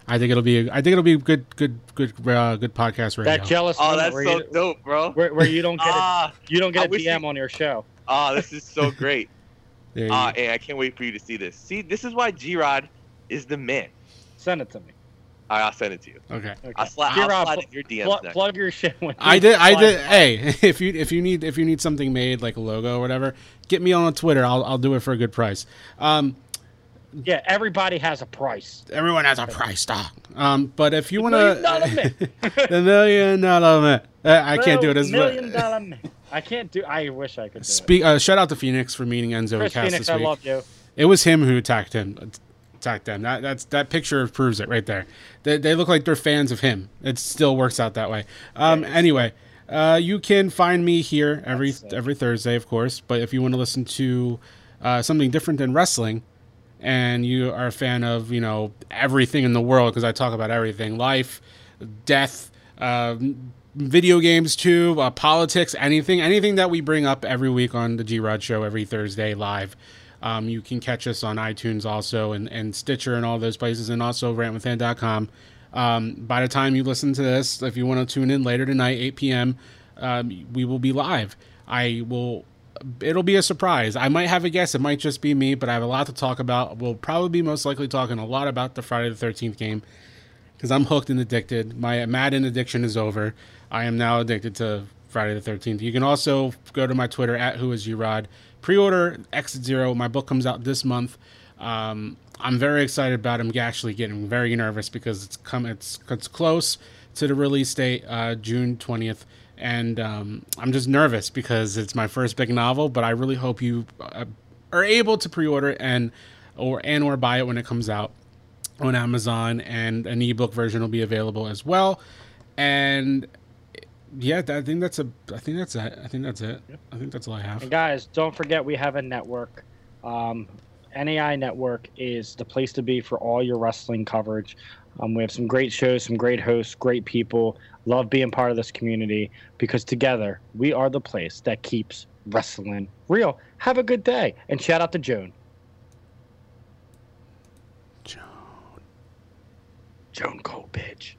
I think it'll be. I think it'll be good. Good. Good. Uh, good podcast right That now. jealous Oh, that's so you, dope, bro. <laughs> where, where you don't get a, Ah, you don't get a wish DM you- on your show. ah, this is so <laughs> great. There Ah, go. hey, I can't wait for you to see this. See, this is why G Rod is the man. Send it to me. All right, I'll send it to you. okay. Okay. I'll, sla- I'll G-Rod, slide pl- in your DMs pl- plug your shit. When I did. I did. it. Hey, <laughs> if you if you need if you need something made like a logo or whatever, get me on Twitter. I'll I'll do it for a good price. Um, Yeah, everybody has a price. everyone has a price, dog. Um, but if you want million dollar man. to, the million dollar man. Uh, I can't do it as million well. dollar man. I can't do. I wish I could do it. Speak. Uh, shout out to Phoenix for meeting Enzo and Chris Cass Phoenix, this I love you. It was him who attacked him. Attacked them. That that's that picture proves it right there. They, they look like they're fans of him. It still works out that way. Um, anyway, uh, you can find me here every every Thursday, of course. But if you want to listen to uh, something different than wrestling, and you are a fan of you know everything in the world, because I talk about everything, life, death. Uh, video games too, uh, politics, anything, anything that we bring up every week on the G Rod Show every Thursday live. Um, you can catch us on iTunes also and, and Stitcher and all those places, and also rantwithant.com. Um, by the time you listen to this, if you want to tune in later tonight, 8 p.m., um, we will be live. I will. It'll be a surprise. I might have a guest. It might just be me, but I have a lot to talk about. We'll probably be most likely talking a lot about the Friday the 13th game because I'm hooked and addicted. My Madden addiction is over. I am now addicted to Friday the 13th. You can also go to my Twitter at Who Is You Rod. Pre-order X Zero. My book comes out this month. Um, I'm very excited about. it. I'm actually getting very nervous because it's come. It's it's close to the release date, uh, June 20th, and um, I'm just nervous because it's my first big novel. But I really hope you uh, are able to pre-order and or and or buy it when it comes out on Amazon, and an ebook version will be available as well. And yeah, I think that's a. I think that's it. I think that's it. I think that's all I have. And guys, don't forget we have a network. Um, NAI Network is the place to be for all your wrestling coverage. Um, we have some great shows, some great hosts, great people. Love being part of this community because together we are the place that keeps wrestling real. Have a good day and shout out to Joan. Joan. Joan Cole, bitch.